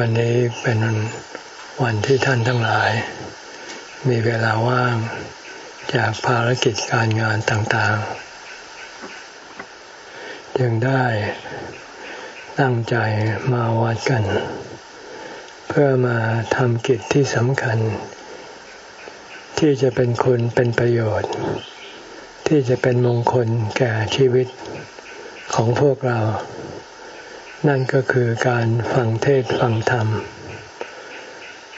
วันนี้เป็นวันที่ท่านทั้งหลาย มีเวลาว่างจากภารกิจการงานต่างๆ จึงได้ตั้งใจมาวัดกัน เพื่อมาทำกิจที่สำคัญ ที่จะเป็นคุณเป็นประโยชน์ ที่จะเป็นมงคลแก่ชีวิตของพวกเรา นั่นก็คือการฟังเทศฟังธรรม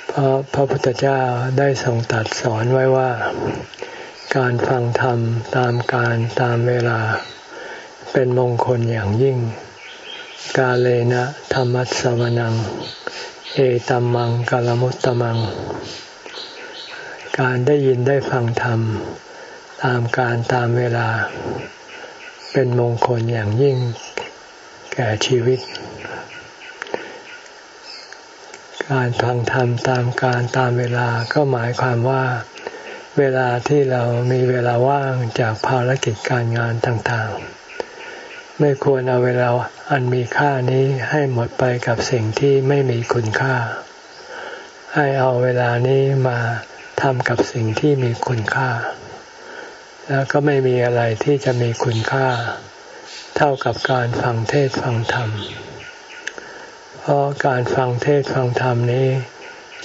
เพราะพระพุทธเจ้าได้ทรงตัดสอนไว้ว่า การฟังธรรมตามการตามเวลา เป็นมงคลอย่างยิ่ง กาเลนะธรรมัสวนัง เอตัมมังกาลมุตตมัง การได้ยินได้ฟังธรรม ตามการตามเวลา เป็นมงคลอย่างยิ่ง แก่ชีวิต การฟังธรรมตามการตามเวลาก็หมายความว่า เวลาที่เรามีเวลาว่างจากภารกิจการงานต่างๆ ไม่ควรเอาเวลาอันมีค่านี้ให้หมดไปกับสิ่งที่ไม่มีคุณค่า ให้เอาเวลานี้มาทำกับสิ่งที่มีคุณค่า แล้วก็ไม่มีอะไรที่จะมีคุณค่า เท่ากับการฟังเทศฟังธรรม เพราะการฟังเทศฟังธรรมนี้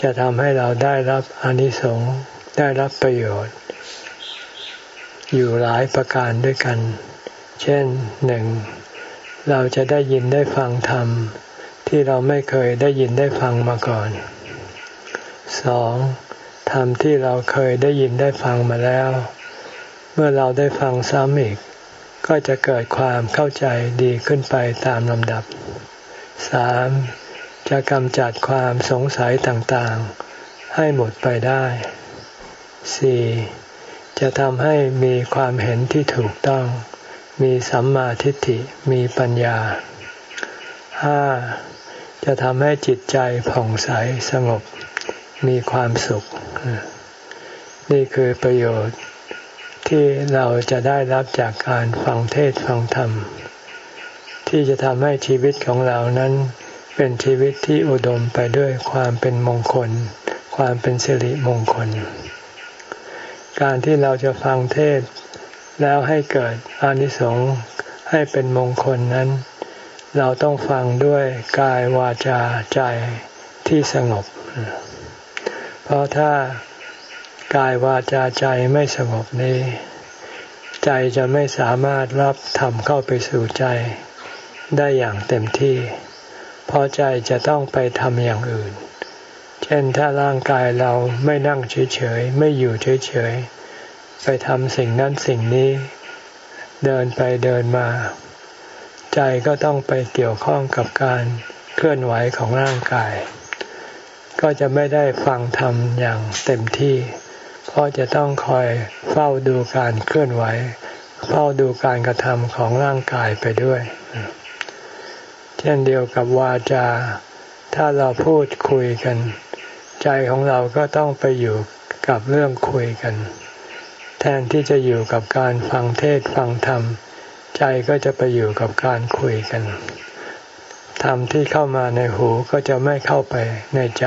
จะทำให้เราได้รับอนิสงส์ได้รับประโยชน์ อยู่หลายประการด้วยกัน เช่นหนึ่งเราจะได้ยินได้ฟังธรรม ที่เราไม่เคยได้ยินได้ฟังมาก่อนสองธรรมที่เราเคยได้ยินได้ฟังมาแล้ว เมื่อเราได้ฟังซ้ำอีก ก็จะเกิดความเข้าใจดีขึ้นไปตามลำดับสามจะกำจัดความสงสัยต่างๆ ให้หมดไปได้สี่จะทำให้มีความเห็นที่ถูกต้อง มีสัมมาทิฏฐิมีปัญญาห้าจะทำให้จิตใจผ่องใสสงบมีความสุข นี่คือประโยชน์ ที่เราจะได้รับจากการฟังเทศฟังธรรม ที่จะทำให้ชีวิตของเรานั้นเป็นชีวิตที่อุดมไปด้วยความเป็นมงคล ความเป็นสิริมงคล การที่เราจะฟังเทศ แล้วให้เกิดอนิสงส์ให้เป็นมงคลนั้น เราต้องฟังด้วยกายวาจาใจที่สงบ เพราะถ้า กายวาจาใจไม่สงบนี้ ใจจะไม่สามารถรับธรรมเข้าไปสู่ใจได้อย่างเต็มที่ เพราะใจจะต้องไปทำอย่างอื่น เช่นถ้าร่างกายเราไม่นั่งเฉยๆ ไม่อยู่เฉยๆ ไปทำสิ่งนั้นสิ่งนี้ เดินไปเดินมา ใจก็ต้องไปเกี่ยวข้องกับการเคลื่อนไหวของร่างกาย ก็จะไม่ได้ฟังธรรมอย่างเต็มที่ เพราะจะต้องคอยเฝ้าดูการเคลื่อนไหว เฝ้าดูการกระทำของร่างกายไปด้วย เช่นเดียวกับวาจา ถ้าเราพูดคุยกัน ใจของเราก็ต้องไปอยู่กับเรื่องคุยกัน แทนที่จะอยู่กับการฟังเทศฟังธรรม ใจก็จะไปอยู่กับการคุยกันธรรมที่เข้ามาในหูก็จะไม่เข้าไปในใจ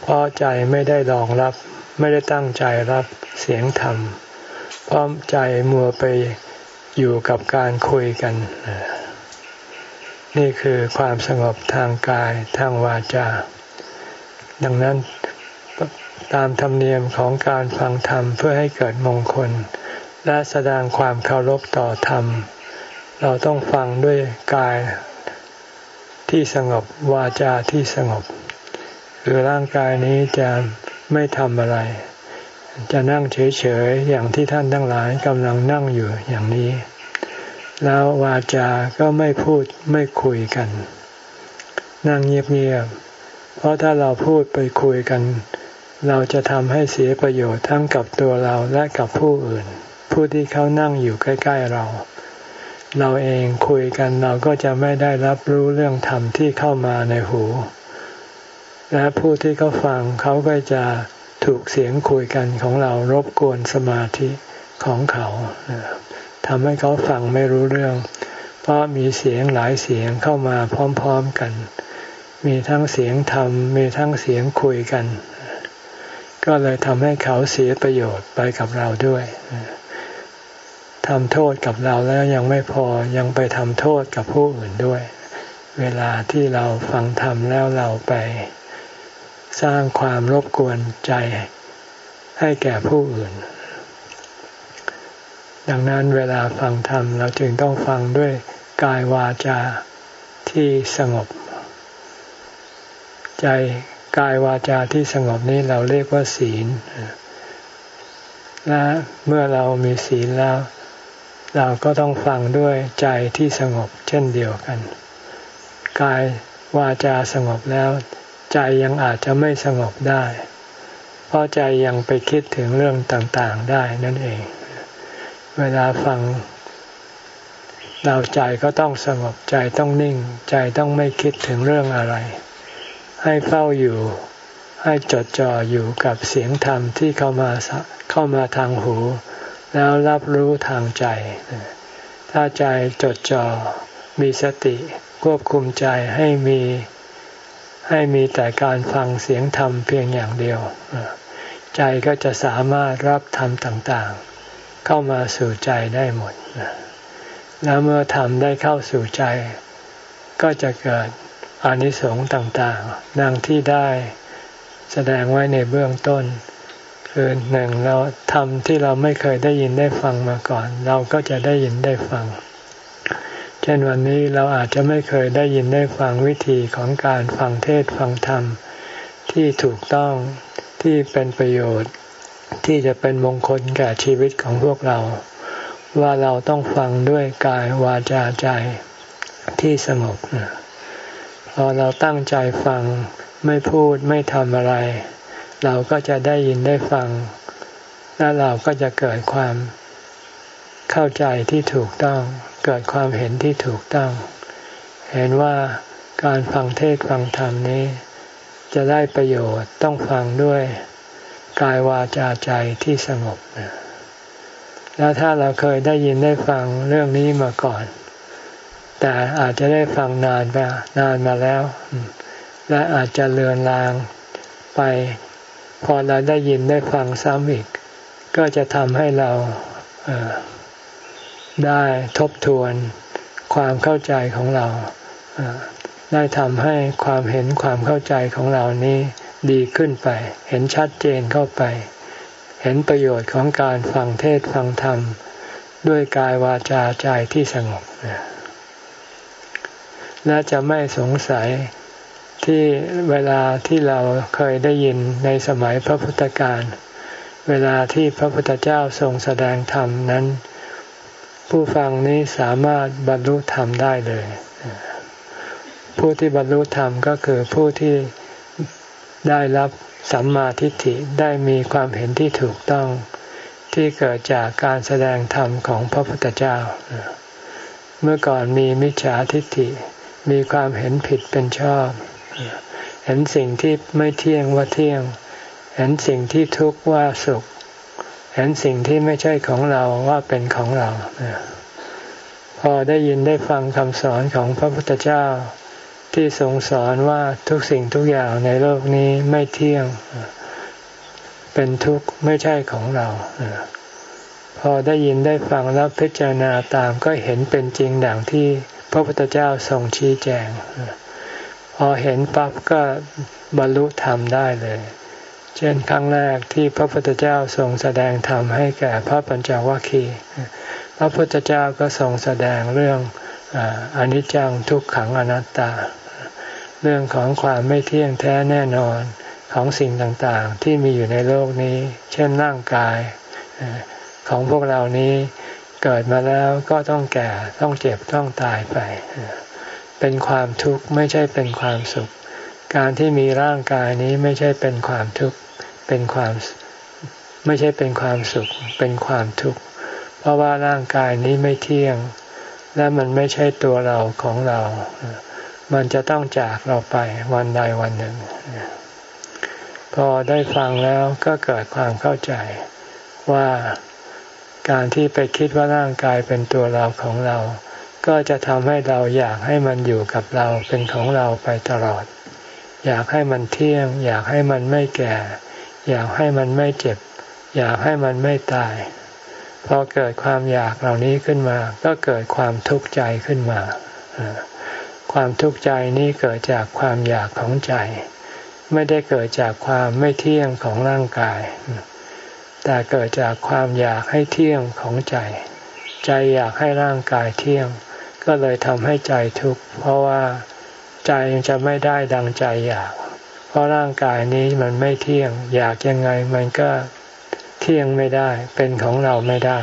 เพราะใจไม่ได้รองรับ ไม่ได้ตั้งใจรับเสียงธรรม เพราะใจมัวไปอยู่กับการคุยกัน นี่คือความสงบทางกายทางวาจา ดังนั้นตามธรรมเนียมของการฟังธรรมเพื่อให้เกิดมงคล และแสดงความเคารพต่อธรรม เราต้องฟังด้วยกายที่สงบวาจาที่สงบ คือร่างกายนี้จะ ไม่ทำอะไร จะนั่งเฉยๆอย่างที่ท่านทั้งหลายกำลังนั่งอยู่อย่างนี้ แล้ววาจาก็ไม่พูดไม่คุยกัน นั่งเงียบๆเพราะถ้าเราพูดไปคุยกัน เราจะทำให้เสียประโยชน์ทั้งกับตัวเราและกับผู้อื่น ผู้ที่เขานั่งอยู่ใกล้ ๆเราเราเองคุยกันเราก็จะไม่ได้รับรู้เรื่องธรรมที่เข้ามาในหู และผู้ที่เขาฟังเขาก็จะถูกเสียงคุยกันของเรารบกวนสมาธิของเขาทำให้เขาฟังไม่รู้เรื่อง เพราะมีเสียงหลายเสียงเข้ามาพร้อมๆกัน มีทั้งเสียงธรรม มีทั้งเสียงคุยกัน ก็เลยทำให้เขาเสียประโยชน์ไปกับเราด้วยทำโทษกับเราแล้วยังไม่พอยังไปทำโทษกับผู้อื่นด้วย เวลาที่เราฟังธรรมแล้วเราไป สร้างความรบกวนใจให้แก่ผู้อื่น ดังนั้นเวลาฟังธรรมเราจึงต้องฟังด้วยกายวาจาที่สงบ ใจกายวาจาที่สงบนี้เราเรียกว่าศีล และเมื่อเรามีศีลแล้ว เราก็ต้องฟังด้วยใจที่สงบเช่นเดียวกัน กายวาจาสงบแล้ว ใจยังอาจจะไม่สงบได้ เพราะใจยังไปคิดถึงเรื่องต่างๆได้นั่นเอง เวลาฟัง เราใจก็ต้องสงบใจต้องนิ่ง ใจต้องไม่คิดถึงเรื่องอะไร ให้เฝ้าอยู่ ให้จดจ่ออยู่กับเสียงธรรมที่เข้ามาเข้ามาทางหู แล้วรับรู้ทางใจ ถ้าใจจดจ่อมีสติควบคุมใจให้มี ให้มีแต่การฟังเสียงธรรมเพียงอย่างเดียว ใจก็จะสามารถรับธรรมต่างๆ เข้ามาสู่ใจได้หมด แล้วเมื่อทำได้เข้าสู่ใจ ก็จะเกิดอนิสงส์ต่างๆ ดังที่ได้แสดงไว้ในเบื้องต้น คือหนึ่งเราทำที่เราไม่เคยได้ยินได้ฟังมาก่อน เราก็จะได้ยินได้ฟัง เช่นวันนี้เราอาจจะไม่เคยได้ยินได้ฟังวิธีของการฟังเทศฟังธรรม ที่ถูกต้องที่เป็นประโยชน์ ที่จะเป็นมงคลแก่ชีวิตของพวกเรา ว่าเราต้องฟังด้วยกายวาจาใจที่สงบพอเราตั้งใจฟังไม่พูดไม่ทำอะไร เราก็จะได้ยินได้ฟัง และเราก็จะเกิดความเข้าใจที่ถูกต้อง เกิดความเห็นที่ถูกต้อง เห็นว่าการฟังเทศฟังธรรมนี้ จะได้ประโยชน์ต้องฟังด้วยกายวาจาใจที่สงบ แล้วถ้าเราเคยได้ยินได้ฟังเรื่องนี้มาก่อน แต่อาจจะได้ฟังนานไปนานมาแล้ว และอาจจะเลือนลางไป พอเราได้ยินได้ฟังซ้ำอีก ก็จะทำให้เรา ได้ทบทวนความเข้าใจของเรา ได้ทำให้ความเห็นความเข้าใจของเรานี้ดีขึ้นไป เห็นชัดเจนเข้าไป เห็นประโยชน์ของการฟังเทศฟังธรรม ด้วยกายวาจาใจที่สงบ และจะไม่สงสัยที่เวลาที่เราเคยได้ยินในสมัยพระพุทธการ เวลาที่พระพุทธเจ้าทรงแสดงธรรมนั้น ผู้ฟังนี้สามารถบรรลุธรรมได้เลย ผู้ที่บรรลุธรรมก็คือผู้ที่ได้รับสัมมาทิฏฐิได้มีความเห็นที่ถูกต้องที่เกิดจากการแสดงธรรมของพระพุทธเจ้า เมื่อก่อนมีมิจฉาทิฏฐิ มีความเห็นผิดเป็นชอบ เห็นสิ่งที่ไม่เที่ยงว่าเที่ยง เห็นสิ่งที่ทุกข์ว่าสุข เห็นสิ่งที่ไม่ใช่ของเราว่าเป็นของเรา พอได้ยินได้ฟังคำสอนของพระพุทธเจ้าที่ทรงสอนว่าทุกสิ่งทุกอย่างในโลกนี้ไม่เที่ยง เป็นทุกข์ไม่ใช่ของเรา พอได้ยินได้ฟังแล้วพิจารณาตามก็เห็นเป็นจริงดังที่พระพุทธเจ้าทรงชี้แจง พอเห็นปั๊บก็บรรลุธรรมได้เลย เช่นครั้งแรกที่พระพุทธเจ้าทรงแสดงธรรมให้แก่พระปัญจวัคคีย์พระพุทธเจ้าก็ทรงแสดงเรื่องอนิจจังทุกขังอนัตตา เรื่องของความไม่เที่ยงแท้แน่นอนของสิ่งต่างๆ ที่มีอยู่ในโลกนี้ เช่นร่างกายของพวกเรานี้เกิดมาแล้วก็ต้องแก่ต้องเจ็บต้องตายไป เป็นความทุกข์ไม่ใช่เป็นความสุข การที่มีร่างกายนี้ไม่ใช่เป็นความทุกข์เป็นความไม่ใช่เป็นความสุข เป็นความทุกข์เพราะว่าร่างกายนี้ไม่เที่ยง และมันไม่ใช่ตัวเราของเรา มันจะต้องจากเราไปวันใดวันหนึ่ง พอได้ฟังแล้วก็เกิดความเข้าใจว่าการที่ไปคิดว่าร่างกายเป็นตัวเราของเรา ก็จะทำให้เราอยากให้มันอยู่กับเราเป็นของเราไปตลอด อยากให้มันเที่ยง อยากให้มันไม่แก่ อยากให้มันไม่เจ็บ อยากให้มันไม่ตาย พอเกิดความอยากเหล่านี้ขึ้นมา ก็เกิดความทุกข์ใจขึ้นมา ความทุกข์ใจนี้เกิดจากความอยากของใจ ไม่ได้เกิดจากความไม่เที่ยงของร่างกาย แต่เกิดจากความอยากให้เที่ยงของใจ ใจอยากให้ร่างกายเที่ยง ก็เลยทำให้ใจทุกข์เพราะว่า ใจจะไม่ได้ดังใจอยาก เพราะร่างกายนี้มันไม่เที่ยง อยากยังไงมันก็เที่ยงไม่ได้ เป็นของเราไม่ได้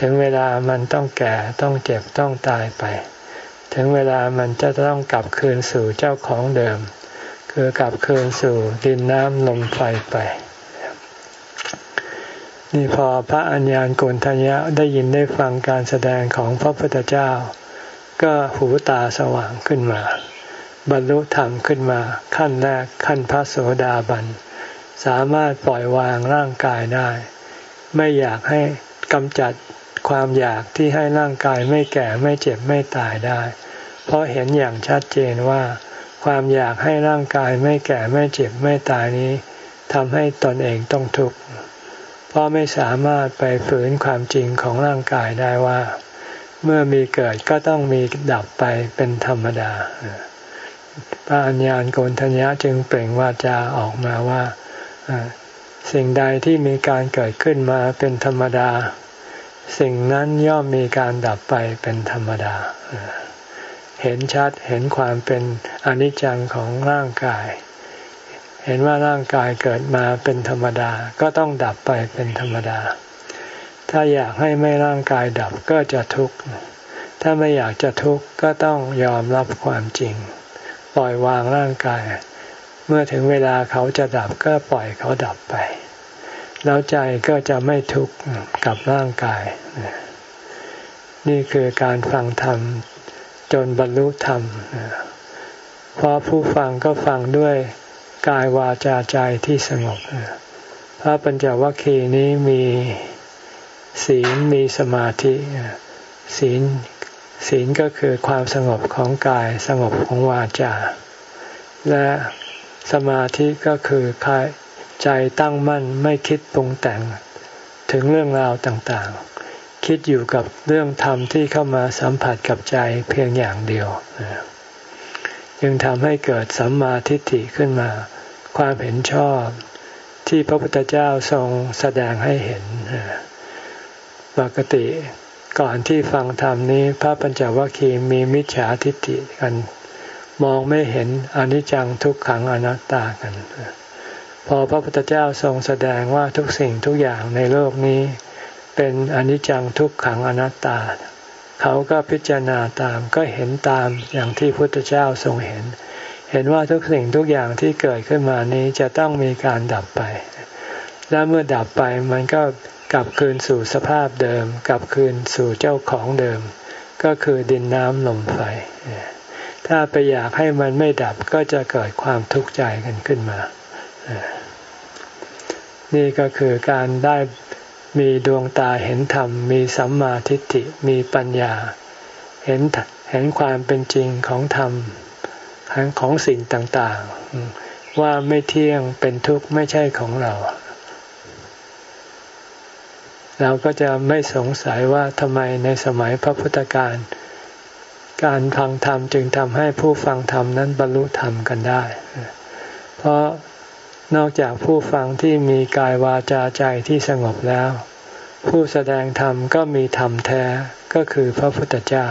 ถึงเวลามันต้องแก่ต้องเจ็บต้องตายไป ถึงเวลามันจะต้องกลับคืนสู่เจ้าของเดิม คือกลับคืนสู่ดินน้ำลมไฟไปนี่พอพระอัญญาณโกนทัญญะได้ยินได้ฟังการแสดงของพระพุทธเจ้า ก็หูตาสว่างขึ้นมา บรรลุธรรมขึ้นมา ขั้นแรกขั้นพระโสดาบัน สามารถปล่อยวางร่างกายได้ ไม่อยากให้กำจัดความอยากที่ให้ร่างกายไม่แก่ไม่เจ็บไม่ตายได้ เพราะเห็นอย่างชัดเจนว่า ความอยากให้ร่างกายไม่แก่ไม่เจ็บไม่ตายนี้ทำให้ตนเองต้องทุกข์เพราะไม่สามารถไปฝืนความจริงของร่างกายได้ว่า เมื่อมีเกิดก็ต้องมีดับไปเป็นธรรมดา พระอัญญาณโกนทัญญะจึงเปล่งวาจาออกมาว่าสิ่งใดที่มีการเกิดขึ้นมาเป็นธรรมดา สิ่งนั้นย่อมมีการดับไปเป็นธรรมดา เห็นชัดเห็นความเป็นอนิจจังของร่างกาย เห็นว่าร่างกายเกิดมาเป็นธรรมดา ก็ต้องดับไปเป็นธรรมดา ถ้าอยากให้ไม่ร่างกายดับก็จะทุกข์ถ้าไม่อยากจะทุกข์ก็ต้องยอมรับความจริง ปล่อยวางร่างกาย เมื่อถึงเวลาเขาจะดับก็ปล่อยเขาดับไป แล้วใจก็จะไม่ทุกข์กับร่างกาย นี่คือการฟังธรรมจนบรรลุธรรมเพราะผู้ฟังก็ฟังด้วยกายวาจาใจที่สงบพระปัญจวัคคีย์นี้มี ศีลมีสมาธิ ศีลศีลก็คือความสงบของกายสงบของวาจา และสมาธิก็คือใจตั้งมั่นไม่คิดปรุงแต่งถึงเรื่องราวต่างๆ คิดอยู่กับเรื่องธรรมที่เข้ามาสัมผัสกับใจเพียงอย่างเดียวจึงทำให้เกิดสัมมาทิฏฐิขึ้นมา ความเห็นชอบที่พระพุทธเจ้าทรงแสดงให้เห็น ปกติก่อนที่ฟังธรรมนี้ พระปัญจวัคคีย์มีมิจฉาทิฏฐิกัน มองไม่เห็นอนิจจังทุกขังอนัตตากัน พอพระพุทธเจ้าทรงแสดงว่าทุกสิ่งทุกอย่างในโลกนี้ เป็นอนิจจังทุกขังอนัตตา เขาก็พิจารณาตามก็เห็นตามอย่างที่พุทธเจ้าทรงเห็น เห็นว่าทุกสิ่งทุกอย่างที่เกิดขึ้นมานี้จะต้องมีการดับไป และเมื่อดับไปมันก็ กลับคืนสู่สภาพเดิม กลับคืนสู่เจ้าของเดิม ก็คือดินน้ำลมไฟ ถ้าไปอยากให้มันไม่ดับก็จะเกิดความทุกข์ใจกันขึ้นมา นี่ก็คือการได้มีดวงตาเห็นธรรม มีสัมมาทิฏฐิ มีปัญญา เห็นเห็นความเป็นจริงของธรรมของสิ่งต่างๆ ว่าไม่เที่ยงเป็นทุกข์ไม่ใช่ของเรา เราก็จะไม่สงสัยว่าทำไมในสมัยพระพุทธการ การฟังธรรมจึงทำให้ผู้ฟังธรรมนั้นบรรลุธรรมกันได้ เพราะนอกจากผู้ฟังที่มีกายวาจาใจที่สงบแล้ว ผู้แสดงธรรมก็มีธรรมแท้ก็คือพระพุทธเจ้า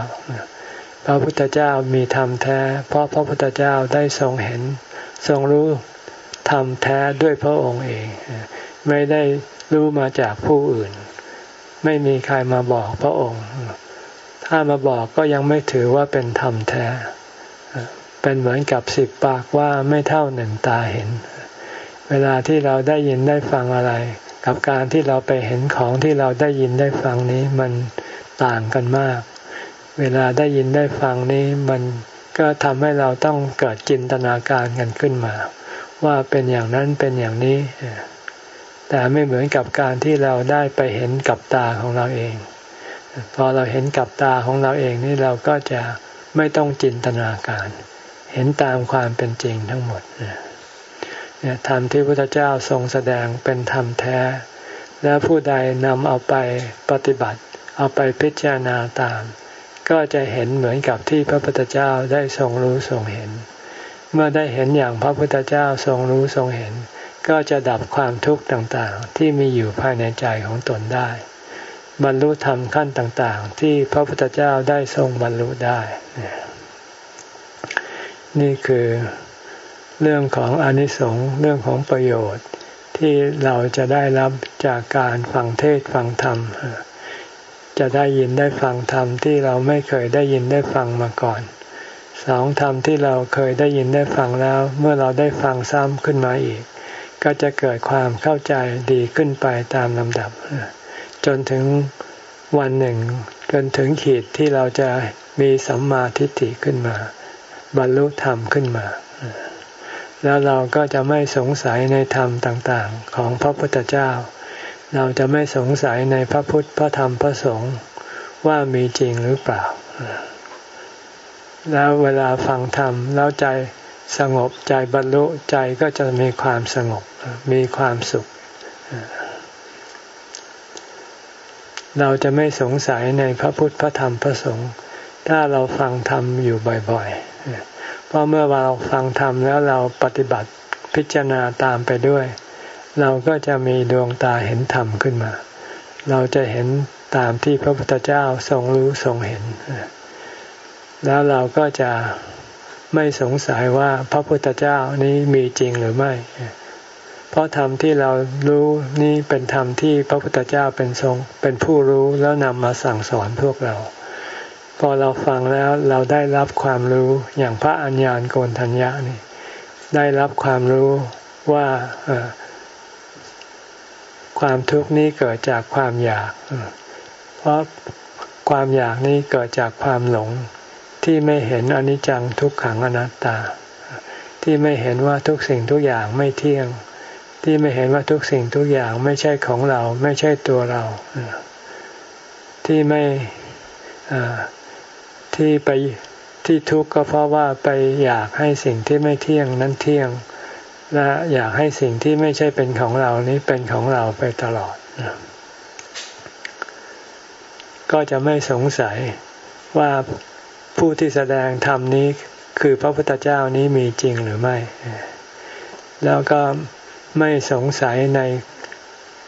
พระพุทธเจ้ามีธรรมแท้ เพราะพระพุทธเจ้าได้ทรงเห็น ทรงรู้ธรรมแท้ด้วยพระองค์เอง ไม่ได้รู้มาจากผู้อื่น ไม่มีใครมาบอกพระองค์ ถ้ามาบอกก็ยังไม่ถือว่าเป็นธรรมแท้ เป็นเหมือนกับสิบปากว่าไม่เท่าหนึ่งตาเห็น เวลาที่เราได้ยินได้ฟังอะไร กับการที่เราไปเห็นของที่เราได้ยินได้ฟังนี้มันต่างกันมาก เวลาได้ยินได้ฟังนี้มันก็ทำให้เราต้องเกิดจินตนาการกันขึ้นมา ว่าเป็นอย่างนั้นเป็นอย่างนี้ แต่ไม่เหมือนกับการที่เราได้ไปเห็นกับตาของเราเอง พอเราเห็นกับตาของเราเองนี่เราก็จะไม่ต้องจินตนาการ เห็นตามความเป็นจริงทั้งหมดเนี่ยธรรมที่พระพุทธเจ้าทรงแสดงเป็นธรรมแท้ แล้วผู้ใดนำเอาไปปฏิบัติ เอาไปพิจารณาตาม ก็จะเห็นเหมือนกับที่พระพุทธเจ้าได้ทรงรู้ทรงเห็น เมื่อได้เห็นอย่างพระพุทธเจ้าทรงรู้ทรงเห็น ก็จะดับความทุกข์ต่างๆ ที่มีอยู่ภายในใจของตนได้ บรรลุธรรมขั้นต่างๆ ที่พระพุทธเจ้าได้ทรงบรรลุได้ นี่คือเรื่องของอนิสงส์เรื่องของประโยชน์ที่เราจะได้รับจากการฟังเทศฟังธรรม จะได้ยินได้ฟังธรรมที่เราไม่เคยได้ยินได้ฟังมาก่อน สองธรรมที่เราเคยได้ยินได้ฟังแล้ว เมื่อเราได้ฟังซ้ำขึ้นมาอีก ก็จะเกิดความเข้าใจดีขึ้นไปตามลำดับ จนถึงวันหนึ่ง จนถึงขีดที่เราจะมีสัมมาทิฏฐิขึ้นมา บรรลุธรรมขึ้นมา แล้วเราก็จะไม่สงสัยในธรรมต่างๆ ของพระพุทธเจ้า เราจะไม่สงสัยในพระพุทธพระธรรมพระสงฆ์ว่ามีจริงหรือเปล่า แล้วเวลาฟังธรรมแล้วใจ สงบใจบรรลุใจก็จะมีความสงบมีความสุข เราจะไม่สงสัยในพระพุทธพระธรรมพระสงฆ์ถ้าเราฟังธรรมอยู่บ่อยๆ เพราะเมื่อเราฟังธรรมแล้วเราปฏิบัติพิจารณาตามไปด้วย เราก็จะมีดวงตาเห็นธรรมขึ้นมา เราจะเห็นตามที่พระพุทธเจ้าทรงรู้ทรงเห็น แล้วเราก็จะ ไม่สงสัยว่าพระพุทธเจ้านี้มีจริงหรือไม่ เพราะธรรมที่เรารู้นี่เป็นธรรมที่พระพุทธเจ้าเป็นทรงเป็นผู้รู้แล้วนำมาสั่งสอนพวกเรา พอเราฟังแล้วเราได้รับความรู้อย่างพระอัญญาณโกนทัญญานี่ได้รับความรู้ว่าความทุกข์นี้เกิดจากความอยาก เพราะความอยากนี้เกิดจากความหลง ที่ไม่เห็นอนิจจังทุกขังอนัตตา ที่ไม่เห็นว่าทุกสิ่งทุกอย่างไม่เที่ยง ที่ไม่เห็นว่าทุกสิ่งทุกอย่างไม่ใช่ของเรา ไม่ใช่ตัวเรา ที่ไม่ที่ไปที่ทุกข์ก็เพราะว่าไปอยากให้สิ่งที่ไม่เที่ยงนั้นเที่ยง และอยากให้สิ่งที่ไม่ใช่เป็นของเรานี้เป็นของเราไปตลอด ก็จะไม่สงสัยว่า ผู้ที่แสดงธรรมนี้คือพระพุทธเจ้านี้มีจริงหรือไม่ แล้วก็ไม่สงสัยใน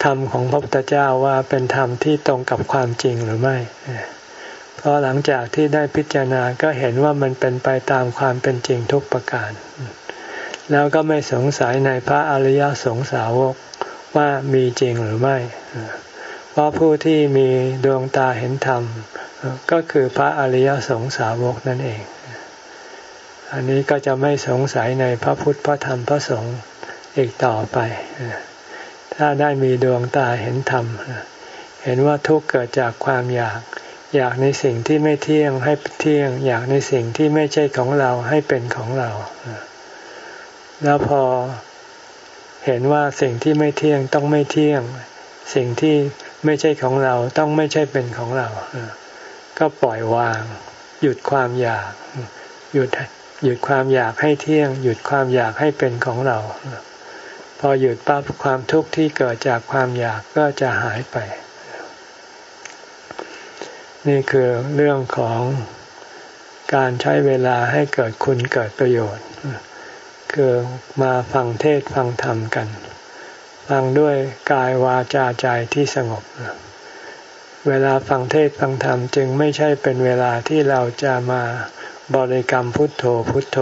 ธรรมของพระพุทธเจ้าว่าเป็นธรรมที่ตรงกับความจริงหรือไม่ เพราะหลังจากที่ได้พิจารณาก็เห็นว่ามันเป็นไปตามความเป็นจริงทุกประการ แล้วก็ไม่สงสัยในพระอริยสงสาวกว่ามีจริงหรือไม่ เพราะผู้ที่มีดวงตาเห็นธรรม ก็คือพระอริยสงสาวกนั่นเอง อันนี้ก็จะไม่สงสัยในพระพุทธพระธรรมพระสงฆ์อีกต่อไป ถ้าได้มีดวงตาเห็นธรรม เห็นว่าทุกเกิดจากความอยาก อยากในสิ่งที่ไม่เที่ยงให้เที่ยง อยากในสิ่งที่ไม่ใช่ของเราให้เป็นของเรา แล้วพอเห็นว่าสิ่งที่ไม่เที่ยงต้องไม่เที่ยง สิ่งที่ไม่ใช่ของเราต้องไม่ใช่เป็นของเรา ก็ปล่อยวาง หยุดความอยาก หยุดหยุดความอยากให้เที่ยง หยุดความอยากให้เป็นของเรา พอหยุดปั๊บความทุกข์ที่เกิดจากความอยากก็จะหายไป นี่คือเรื่องของการใช้เวลาให้เกิดคุณเกิดประโยชน์ คือมาฟังเทศฟังธรรมกัน ฟังด้วยกายวาจาใจที่สงบ เวลาฟังเทศฟังธรรมจึงไม่ใช่เป็นเวลาที่เราจะมาบริกรรมพุทโธพุทโธ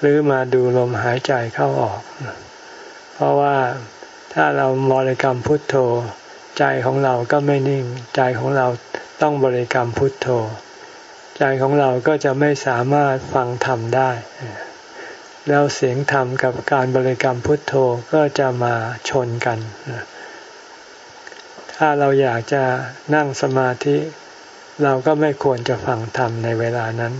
หรือมาดูลมหายใจเข้าออก เพราะว่าถ้าเราบริกรรมพุทโธ ใจของเราก็ไม่นิ่ง ใจของเราต้องบริกรรมพุทโธ ใจของเราก็จะไม่สามารถฟังธรรมได้ แล้วเสียงธรรมกับการบริกรรมพุทโธก็จะมาชนกัน ถ้าเราอยากจะนั่งสมาธิเราก็ไม่ควรจะฟังธรรมในเวลานั้น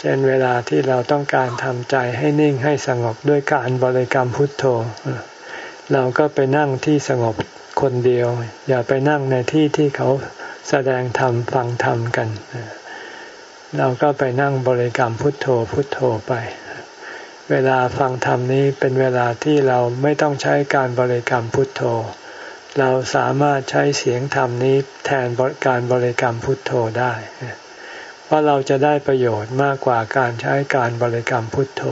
เช่นเวลาที่เราต้องการทำใจให้นิ่งให้สงบด้วยการบริกรรมพุทโธ เราก็ไปนั่งที่สงบคนเดียว อย่าไปนั่งในที่ที่เขาแสดงธรรมฟังธรรมกัน เราก็ไปนั่งบริกรรมพุทโธพุทโธไป เวลาฟังธรรมนี้เป็นเวลาที่เราไม่ต้องใช้การบริกรรมพุทโธ เราสามารถใช้เสียงธรรมนี้แทนการบริกรรมพุทโธได้เพราะเราจะได้ประโยชน์มากกว่าการใช้การบริกรรมพุทโธ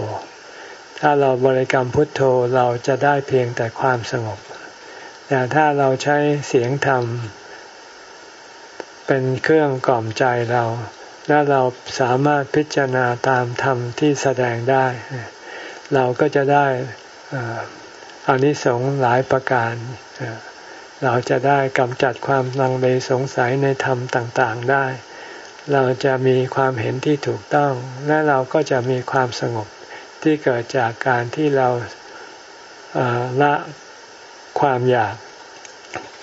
ถ้าเราบริกรรมพุทโธเราจะได้เพียงแต่ความสงบ แต่ถ้าเราใช้เสียงธรรม เป็นเครื่องกล่อมใจเรา และเราสามารถพิจารณาตามธรรมที่แสดงได้ เราก็จะได้อานิสงส์หลายประการ เราจะได้กำจัดความลังเลสงสัยในธรรมต่างๆได้ เราจะมีความเห็นที่ถูกต้อง และเราก็จะมีความสงบที่เกิดจากการที่เราละความอยาก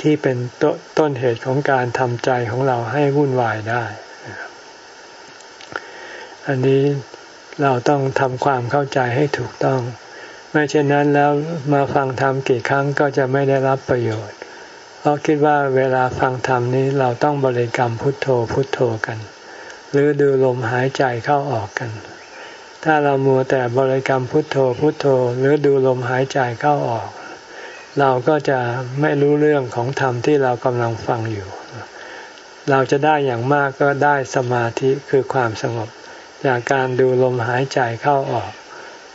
ที่เป็นตต้นเหตุของการทำใจของเราให้วุ่นวายได้ อันนี้เราต้องทำความเข้าใจให้ถูกต้อง ไม่เช่นนั้นแล้วมาฟังธรรมกี่ครั้งก็จะไม่ได้รับประโยชน์ เพราะคิดว่าเวลาฟังธรรมนี้เราต้องบริกรรมพุทโธพุทโธกัน หรือดูลมหายใจเข้าออกกัน ถ้าเรามัวแต่บริกรรมพุทโธพุทโธ หรือดูลมหายใจเข้าออก เราก็จะไม่รู้เรื่องของธรรมที่เรากำลังฟังอยู่ เราจะได้อย่างมากก็ได้สมาธิคือความสงบ จากการดูลมหายใจเข้าออก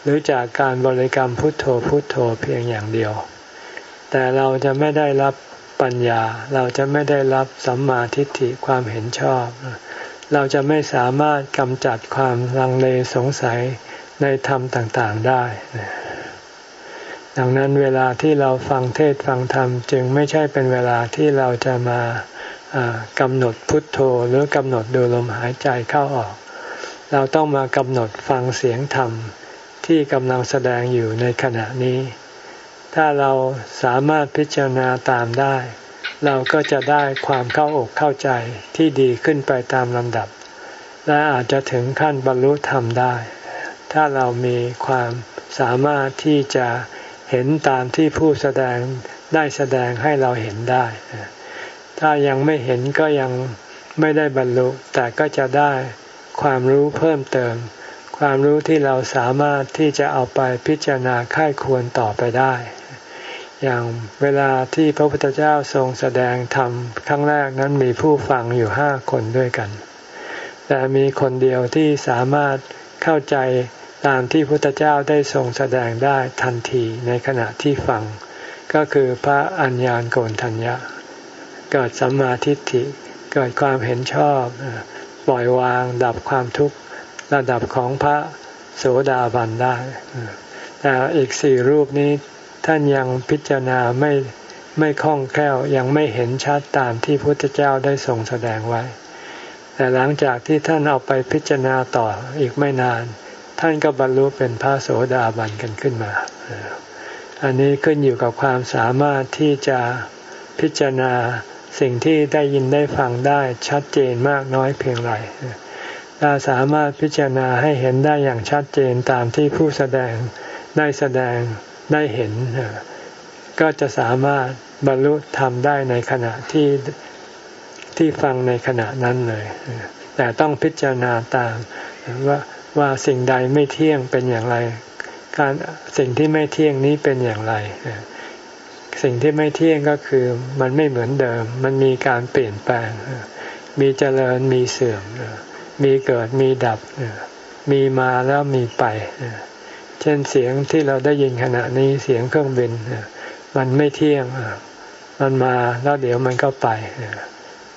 หรือจากการบริกรรมพุทโธพุทโธเพียงอย่างเดียว แต่เราจะไม่ได้รับ ปัญญาเราจะไม่ได้รับสัมมาทิฏฐิความเห็นชอบ เราจะไม่สามารถกำจัดความลังเลสงสัยในธรรมต่างๆได้ ดังนั้นเวลาที่เราฟังเทศฟังธรรม จึงไม่ใช่เป็นเวลาที่เราจะมากำหนดพุทโธหรือกำหนดดูลมหายใจเข้าออก เราต้องมากำหนดฟังเสียงธรรมที่กำลังแสดงอยู่ในขณะนี้ ถ้าเราสามารถพิจารณาตามได้ เราก็จะได้ความเข้าอกเข้าใจที่ดีขึ้นไปตามลำดับ และอาจจะถึงขั้นบรรลุธรรมได้ ถ้าเรามีความสามารถที่จะเห็นตามที่ผู้แสดงได้แสดงให้เราเห็นได้ ถ้ายังไม่เห็นก็ยังไม่ได้บรรลุ แต่ก็จะได้ความรู้เพิ่มเติม ความรู้ที่เราสามารถที่จะเอาไปพิจารณาค่ายควรต่อไปได้ อย่างเวลาที่พระพุทธเจ้าทรงแสดงธรรมครั้งแรกนั้นมีผู้ฟังอยู่ห้าคนด้วยกัน แต่มีคนเดียวที่สามารถเข้าใจตามที่พระพุทธเจ้าได้ทรงแสดงได้ทันทีในขณะที่ฟัง ก็คือพระอัญญาณโกนทัญญะ เกิดสัมมาทิฏฐิเกิดความเห็นชอบ ปล่อยวางดับความทุกข์ระดับของพระโสดาบันได้แต่อีกสี่รูปนี้ ท่านยังพิจารณาไม่ไม่คล่องแคล่วยังไม่เห็นชัดตามที่พระพุทธเจ้าได้ทรงแสดงไว้ แต่หลังจากที่ท่านเอาไปพิจารณาต่ออีกไม่นาน ท่านก็บรรลุเป็นพระโสดาบันกันขึ้นมา อันนี้ขึ้นอยู่กับความสามารถที่จะพิจารณาสิ่งที่ได้ยินได้ฟังได้ชัดเจนมากน้อยเพียงไรถ้าสามารถพิจารณาให้เห็นได้อย่างชัดเจนตามที่ผู้แสดงได้แสดง ได้เห็น ก็จะสามารถบรรลุธรรมได้ในขณะที่ที่ฟังในขณะนั้นเลย แต่ต้องพิจารณาตามว่าว่าสิ่งใดไม่เที่ยงเป็นอย่างไร การสิ่งที่ไม่เที่ยงนี้เป็นอย่างไร สิ่งที่ไม่เที่ยงก็คือมันไม่เหมือนเดิม มันมีการเปลี่ยนแปลง มีเจริญมีเสื่อม มีเกิดมีดับ มีมาแล้วมีไปเช่นเสียงที่เราได้ยินขณะนี้เสียงเครื่องบิน มันไม่เที่ยง มันมาแล้วเดี๋ยวมันก็ไป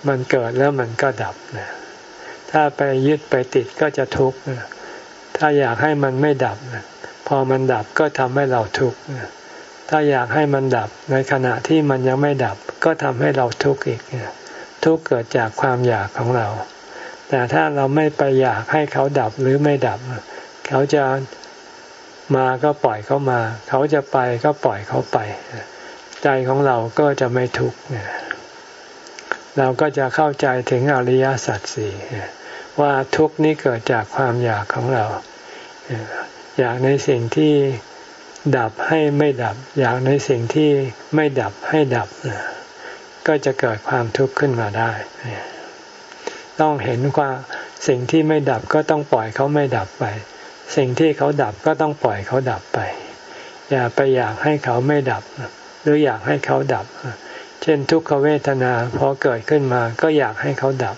มันเกิดแล้วมันก็ดับ ถ้าไปยึดไปติดก็จะทุกข์ ถ้าอยากให้มันไม่ดับ พอมันดับก็ทำให้เราทุกข์ ถ้าอยากให้มันดับในขณะที่มันยังไม่ดับ ก็ทำให้เราทุกข์อีก ทุกข์เกิดจากความอยากของเรา แต่ถ้าเราไม่ไปอยากให้เขาดับหรือไม่ดับ เขาจะ มาก็ปล่อยเขามา เขาจะไปก็ปล่อยเขาไป ใจของเราก็จะไม่ทุกข์เราก็จะเข้าใจถึงอริยสัจสี่ว่าทุกข์นี้เกิดจากความอยากของเรา อยากในสิ่งที่ดับให้ไม่ดับ อยากในสิ่งที่ไม่ดับให้ดับ ก็จะเกิดความทุกข์ขึ้นมาได้ ต้องเห็นว่าสิ่งที่ไม่ดับก็ต้องปล่อยเขาไม่ดับไป สิ่งที่เขาดับก็ต้องปล่อยเขาดับไป อย่าไปอยากให้เขาไม่ดับ หรืออยากให้เขาดับ เช่นทุกขเวทนาพอเกิดขึ้นมาก็อยากให้เขาดับ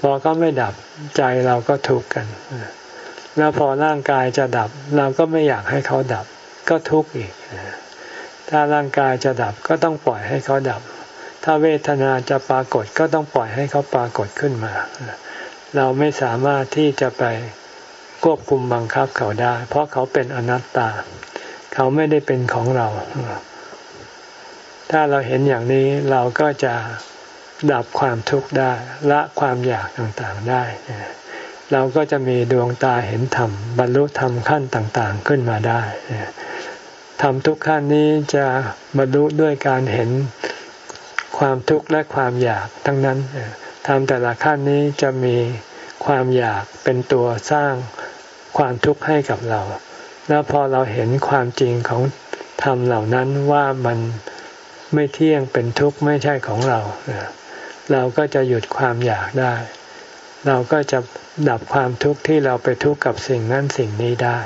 พอเขาไม่ดับใจเราก็ทุกข์กัน แล้วพอร่างกายจะดับ เราก็ไม่อยากให้เขาดับ ก็ทุกข์อีก ถ้าร่างกายจะดับก็ต้องปล่อยให้เขาดับ ถ้าเวทนาจะปรากฏก็ต้องปล่อยให้เขาปรากฏขึ้นมา เราไม่สามารถที่จะไป ควบคุมบังคับเขาได้ เพราะเขาเป็นอนัตตา เขาไม่ได้เป็นของเรา ถ้าเราเห็นอย่างนี้เราก็จะดับความทุกข์ได้ ละความอยากต่างๆได้ เราก็จะมีดวงตาเห็นธรรม บรรลุธรรมขั้นต่างๆขึ้นมาได้ธรรมทุกขั้นนี้จะบรรลุด้วยการเห็นความทุกข์และความอยากทั้งนั้นธรรมแต่ละขั้นนี้จะมี ความอยากเป็นตัวสร้างความทุกข์ให้กับเรา แล้วพอเราเห็นความจริงของธรรมเหล่านั้นว่ามันไม่เที่ยงเป็นทุกข์ไม่ใช่ของเรา เราก็จะหยุดความอยากได้ เราก็จะดับความทุกข์ที่เราไปทุกข์กับสิ่งนั้นสิ่งนี้ได้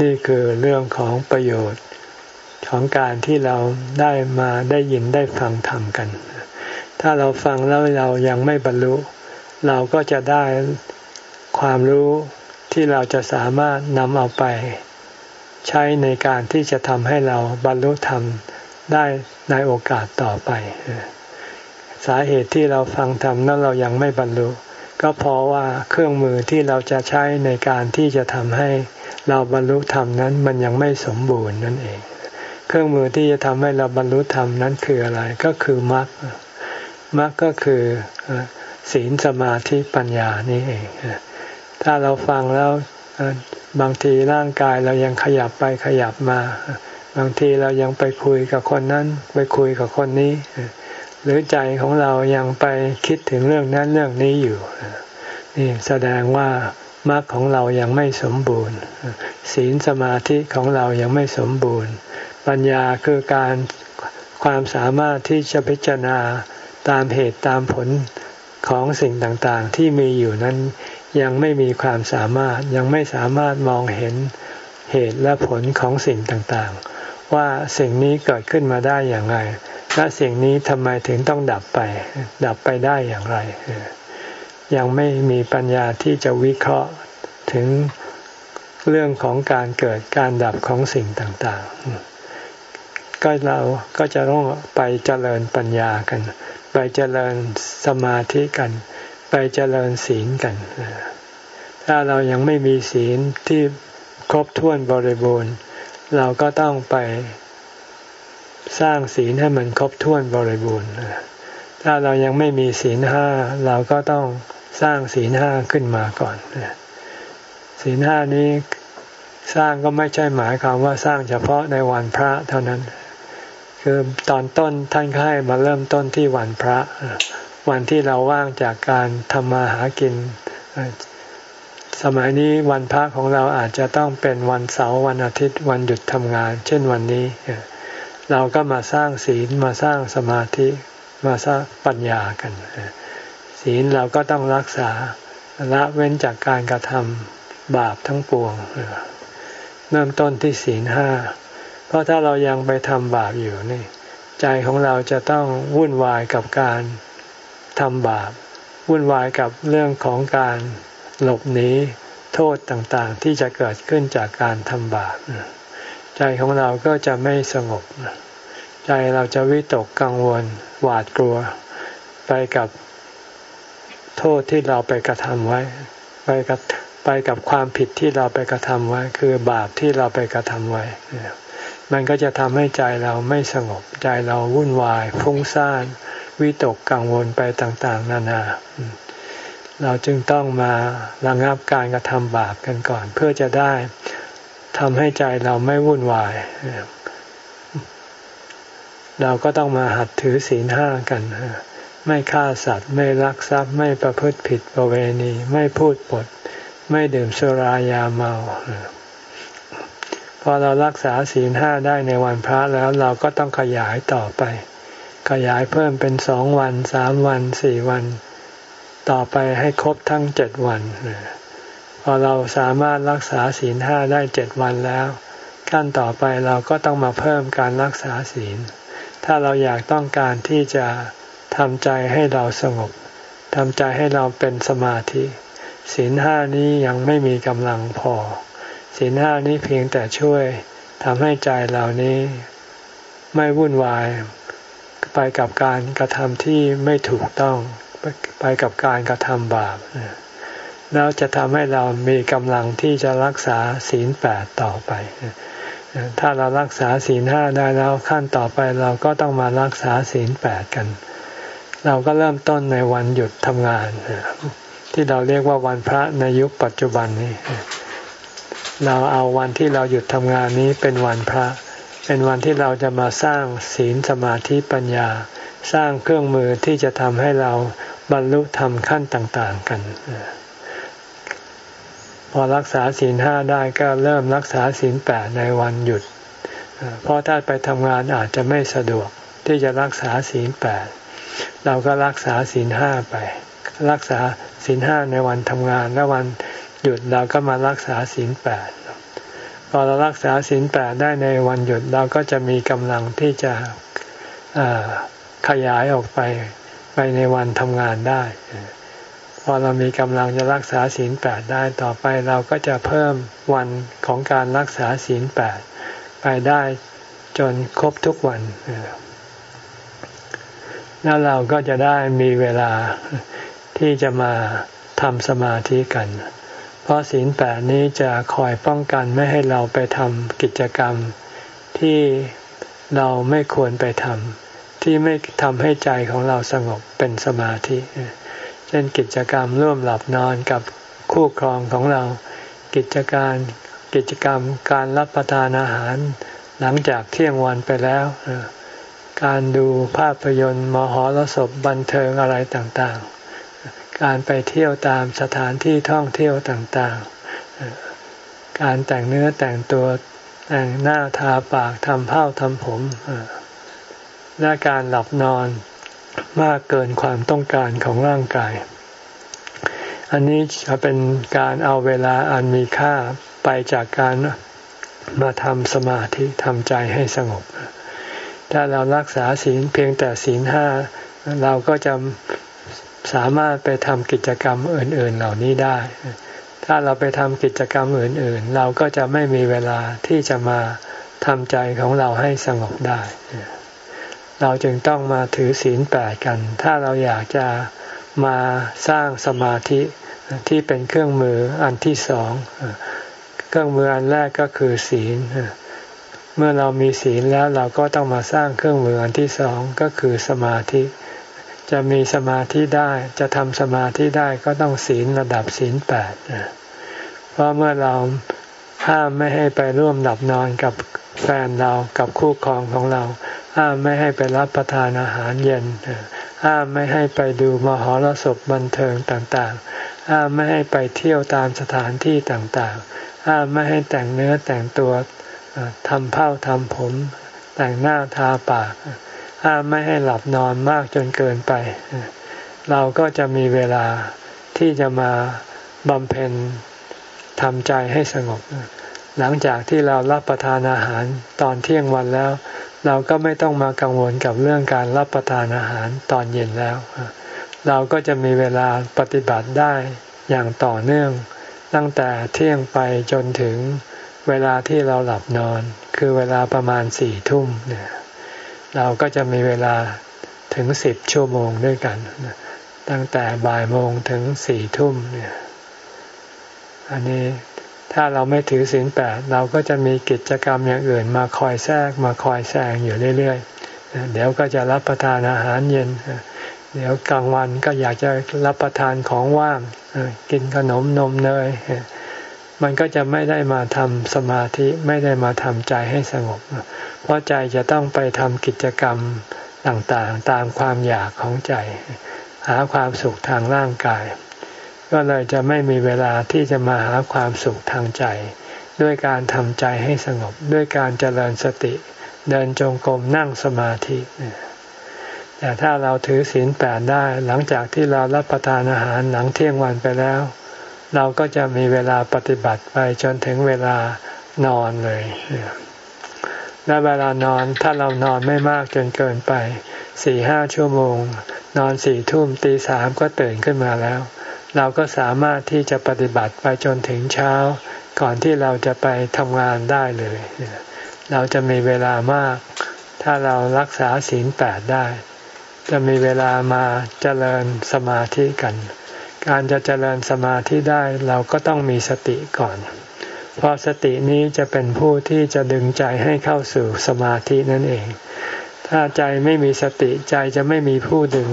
นี่คือเรื่องของประโยชน์ของการที่เราได้มาได้ยินได้ฟังธรรมกัน ถ้าเราฟังแล้วเรายังไม่บรรลุ เราก็จะได้ความรู้ที่เราจะสามารถนำเอาไป ใช้ในการที่จะทำให้เราบรรลุธรรมได้ในโอกาสต่อไป สาเหตุที่เราฟังธรรมนั้นเรายังไม่บรรลุ ก็เพราะว่าเครื่องมือที่เราจะใช้ในการที่จะทำให้เราบรรลุธรรมนั้นมันยังไม่สมบูรณ์นั่นเอง เครื่องมือที่จะทำให้เราบรรลุธรรมนั้นคืออะไรก็คือมรรค มรรคก็คือศีลสมาธิปัญญานี่เอง ถ้าเราฟังแล้วบางทีร่างกายเรายังขยับไปขยับมา บางทีเรายังไปคุยกับคนนั้น ไปคุยกับคนนี้ หรือใจของเรายังไปคิดถึงเรื่องนั้นเรื่องนี้อยู่นี่แสดงว่ามรรคของเรายังไม่สมบูรณ์ ศีลสมาธิของเรายังไม่สมบูรณ์ ปัญญาคือการความสามารถที่จะพิจารณา ตามเหตุตามผลของสิ่งต่างๆ ที่มีอยู่นั้นยังไม่มีความสามารถยังไม่สามารถมองเห็นเหตุและผลของสิ่งต่างๆ ว่าสิ่งนี้เกิดขึ้นมาได้อย่างไร และสิ่งนี้ทำไมถึงต้องดับไป ดับไปได้อย่างไร ยังไม่มีปัญญาที่จะวิเคราะห์ถึงเรื่องของการเกิดการดับของสิ่งต่างๆ ก็เราก็จะต้องไปเจริญปัญญากันไปเจริญสมาธิกัน ไปเจริญศีลกัน ถ้าเรายังไม่มีศีลที่ครบถ้วนบริบูรณ์ เราก็ต้องไปสร้างศีลให้มันครบถ้วนบริบูรณ์ถ้าเรายังไม่มีศีลห้าเราก็ต้องสร้างศีลห้าขึ้นมาก่อนศีลห้านี้สร้างก็ไม่ใช่หมายความว่าสร้างเฉพาะในวันพระเท่านั้น คือตอนต้นท่านให้มาเริ่มต้นที่วันพระ วันที่เราว่างจากการทำมาหากิน สมัยนี้วันพระของเราอาจจะต้องเป็นวันเสาร์วันอาทิตย์วันหยุดทำงาน เช่นวันนี้ เราก็มาสร้างศีลมาสร้างสมาธิมาสร้างปัญญากัน ศีลเราก็ต้องรักษาละเว้นจากการกระทำบาปทั้งปวง เริ่มต้นที่ศีลห้า เพราะถ้าเรายังไปทำบาปอยู่นี่ ใจของเราจะต้องวุ่นวายกับการทำบาป วุ่นวายกับเรื่องของการหลบหนีโทษต่างๆ ที่จะเกิดขึ้นจากการทำบาปใจของเราก็จะไม่สงบ ใจเราจะวิตกกังวลหวาดกลัว ไปกับโทษที่เราไปกระทำไว้ ไปกับไปกับความผิดที่เราไปกระทำไว้ คือบาปที่เราไปกระทำไว้ มันก็จะทำให้ใจเราไม่สงบใจเราวุ่นวายฟุ้งซ่านวิตกกังวลไปต่างๆ นานา เราจึงต้องมาระงับการกระทำบาปกันก่อน เพื่อจะได้ทำให้ใจเราไม่วุ่นวาย เราก็ต้องมาหัดถือศีลห้ากัน ไม่ฆ่าสัตว์ ไม่ลักทรัพย์ ไม่ประพฤติผิดประเวณี ไม่พูดปด ไม่ดื่มสุรายาเมา พอเรารักษาศีลห้าได้ในวันพระแล้วเราก็ต้องขยายต่อไป ขยายเพิ่มเป็นสองวันสามวันสี่วัน ต่อไปให้ครบทั้งเจ็ดวันพอเราสามารถรักษาศีลห้าได้เจ็ดวันแล้วขั้นต่อไปเราก็ต้องมาเพิ่มการรักษาศีล ถ้าเราอยากต้องการที่จะทำใจให้เราสงบทำใจให้เราเป็นสมาธิ ศีลห้านี้ยังไม่มีกำลังพอ ศีลห้านี้เพียงแต่ช่วยทำให้ใจเหล่านี้ไม่วุ่นวาย ไปกับการกระทำที่ไม่ถูกต้องไปกับการกระทำบาปแล้วจะทำให้เรามีกำลังที่จะรักษาศีลแปดต่อไป ถ้าเรารักษาศีลห้าได้แล้วขั้นต่อไปเราก็ต้องมารักษาศีลแปดกัน เราก็เริ่มต้นในวันหยุดทำงาน ที่เราเรียกว่าวันพระในยุคปัจจุบันนี้ เราเอาวันที่เราหยุดทำงานนี้เป็นวันพระ เป็นวันที่เราจะมาสร้างศีลสมาธิปัญญา สร้างเครื่องมือที่จะทำให้เราบรรลุธรรมขั้นต่าง ๆ กัน พอรักษาศีลห้าได้ก็เริ่มรักษาศีลแปดในวันหยุด เพราะถ้าไปทำงานอาจจะไม่สะดวกที่จะรักษาศีลแปดเราก็รักษาศีลห้าไป รักษาศีลห้าในวันทำงานและวัน หยุดเราก็มารักษาศีลแปดพอเรารักษาศีลแปดได้ในวันหยุดเราก็จะมีกำลังที่จะขยายออกไปไปในวันทำงานได้ พอเรามีกำลังจะรักษาศีลแปดได้ต่อไปเราก็จะเพิ่มวันของการรักษาศีลแปดไปได้จนครบทุกวัน แล้วเราก็จะได้มีเวลาที่จะมาทำสมาธิกัน เพราะศีลแปดนี้จะคอยป้องกันไม่ให้เราไปทำกิจกรรม ที่เราไม่ควรไปทำที่ไม่ทำให้ใจของเราสงบเป็นสมาธิ เช่นกิจกรรมร่วมหลับนอนกับคู่ครองของเรา กิจการกิจกรรมการรับประทานอาหาร หลังจากเที่ยงวันไปแล้ว การดูภาพยนตร์มหรสพบันเทิงอะไรต่างๆ การไปเที่ยวตามสถานที่ท่องเที่ยวต่างๆ การแต่งเนื้อแต่งตัวแต่งหน้าทาปากทำเผ้าทำผมและการหลับนอนมากเกินความต้องการของร่างกาย อันนี้จะเป็นการเอาเวลาอันมีค่าไปจากการมาทำสมาธิทำใจให้สงบ ถ้าเรารักษาศีลเพียงแต่ศีลห้าเราก็จะ สามารถไปทำกิจกรรมอื่น ๆเหล่านี้ได้ ถ้าเราไปทำกิจกรรมอื่น ๆ เราก็จะไม่มีเวลาที่จะมาทำใจของเราให้สงบได้ เราจึงต้องมาถือศีลแปดกัน ถ้าเราอยากจะมาสร้างสมาธิที่เป็นเครื่องมืออันที่สอง เครื่องมืออันแรกก็คือศีล เมื่อเรามีศีลแล้วเราก็ต้องมาสร้างเครื่องมืออันที่สองก็คือสมาธิ จะมีสมาธิได้จะทำสมาธิได้ก็ต้องศีลระดับศีลแปดเพราะเมื่อเราห้ามไม่ให้ไปร่วมหลับนอนกับแฟนเรากับคู่ครองของเรา ห้ามไม่ให้ไปรับประทานอาหารเย็น ห้ามไม่ให้ไปดูมหรสพบันเทิงต่างๆ ห้ามไม่ให้ไปเที่ยวตามสถานที่ต่างๆ ห้ามไม่ให้แต่งเนื้อแต่งตัวทำเผ้าทำผม แต่งหน้าทาปาก ห้ามไม่ให้หลับนอนมากจนเกินไป เราก็จะมีเวลาที่จะมาบำเพ็ญทำใจให้สงบ หลังจากที่เรารับประทานอาหารตอนเที่ยงวันแล้ว เราก็ไม่ต้องมากังวลกับเรื่องการรับประทานอาหารตอนเย็นแล้ว เราก็จะมีเวลาปฏิบัติได้อย่างต่อเนื่อง ตั้งแต่เที่ยงไปจนถึงเวลาที่เราหลับนอน คือเวลาประมาณสี่ทุ่มเนี่ย เราก็จะมีเวลาถึงสิบชั่วโมงด้วยกัน ตั้งแต่บ่ายโมงถึงสี่ทุ่มเนี่ยอันนี้ถ้าเราไม่ถือศีลแปดเราก็จะมีกิจกรรมอย่างอื่น มาคอยแทรกมาคอยแซงอยู่เรื่อยๆ เดี๋ยวก็จะรับประทานอาหารเย็น เดี๋ยวกลางวันก็อยากจะรับประทานของว่างกินขนมนมเนย มันก็จะไม่ได้มาทำสมาธิไม่ได้มาทำใจให้สงบ เพราะใจจะต้องไปทำกิจกรรมต่างๆ ตามความอยากของใจ หาความสุขทางร่างกาย ก็เลยจะไม่มีเวลาที่จะมาหาความสุขทางใจ ด้วยการทำใจให้สงบ ด้วยการเจริญสติ เดินจงกรมนั่งสมาธิแต่ถ้าเราถือศีลแปดได้หลังจากที่เรารับประทานอาหารหลังเที่ยงวันไปแล้ว เราก็จะมีเวลาปฏิบัติไปจนถึงเวลานอนเลย และเวลานอนถ้าเรานอนไม่มากจนเกินไปสี่ห้าชั่วโมง นอนสี่ทุ่มตีสามก็ตื่นขึ้นมาแล้ว เราก็สามารถที่จะปฏิบัติไปจนถึงเช้า ก่อนที่เราจะไปทำงานได้เลย เราจะมีเวลามาก ถ้าเรารักษาศีลแปดได้ จะมีเวลามาเจริญสมาธิกัน การจะเจริญสมาธิได้เราก็ต้องมีสติก่อน เพราะสตินี้จะเป็นผู้ที่จะดึงใจให้เข้าสู่สมาธินั่นเอง ถ้าใจไม่มีสติใจจะไม่มีผู้ดึง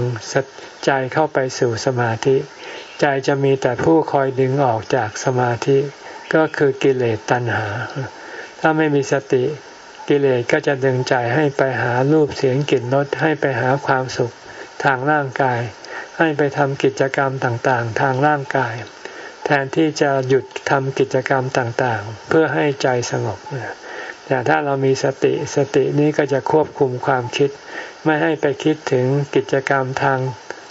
ใจเข้าไปสู่สมาธิ ใจจะมีแต่ผู้คอยดึงออกจากสมาธิ ก็คือกิเลสตัณหา ถ้าไม่มีสติกิเลสก็จะดึงใจให้ไปหารูปเสียงกลิ่นรสให้ไปหาความสุขทางร่างกาย ให้ไปทำกิจกรรมต่างๆ ทางร่างกาย แทนที่จะหยุดทำกิจกรรมต่างๆ เพื่อให้ใจสงบแต่ถ้าเรามีสติสตินี้ก็จะควบคุมความคิด ไม่ให้ไปคิดถึงกิจกรรมทาง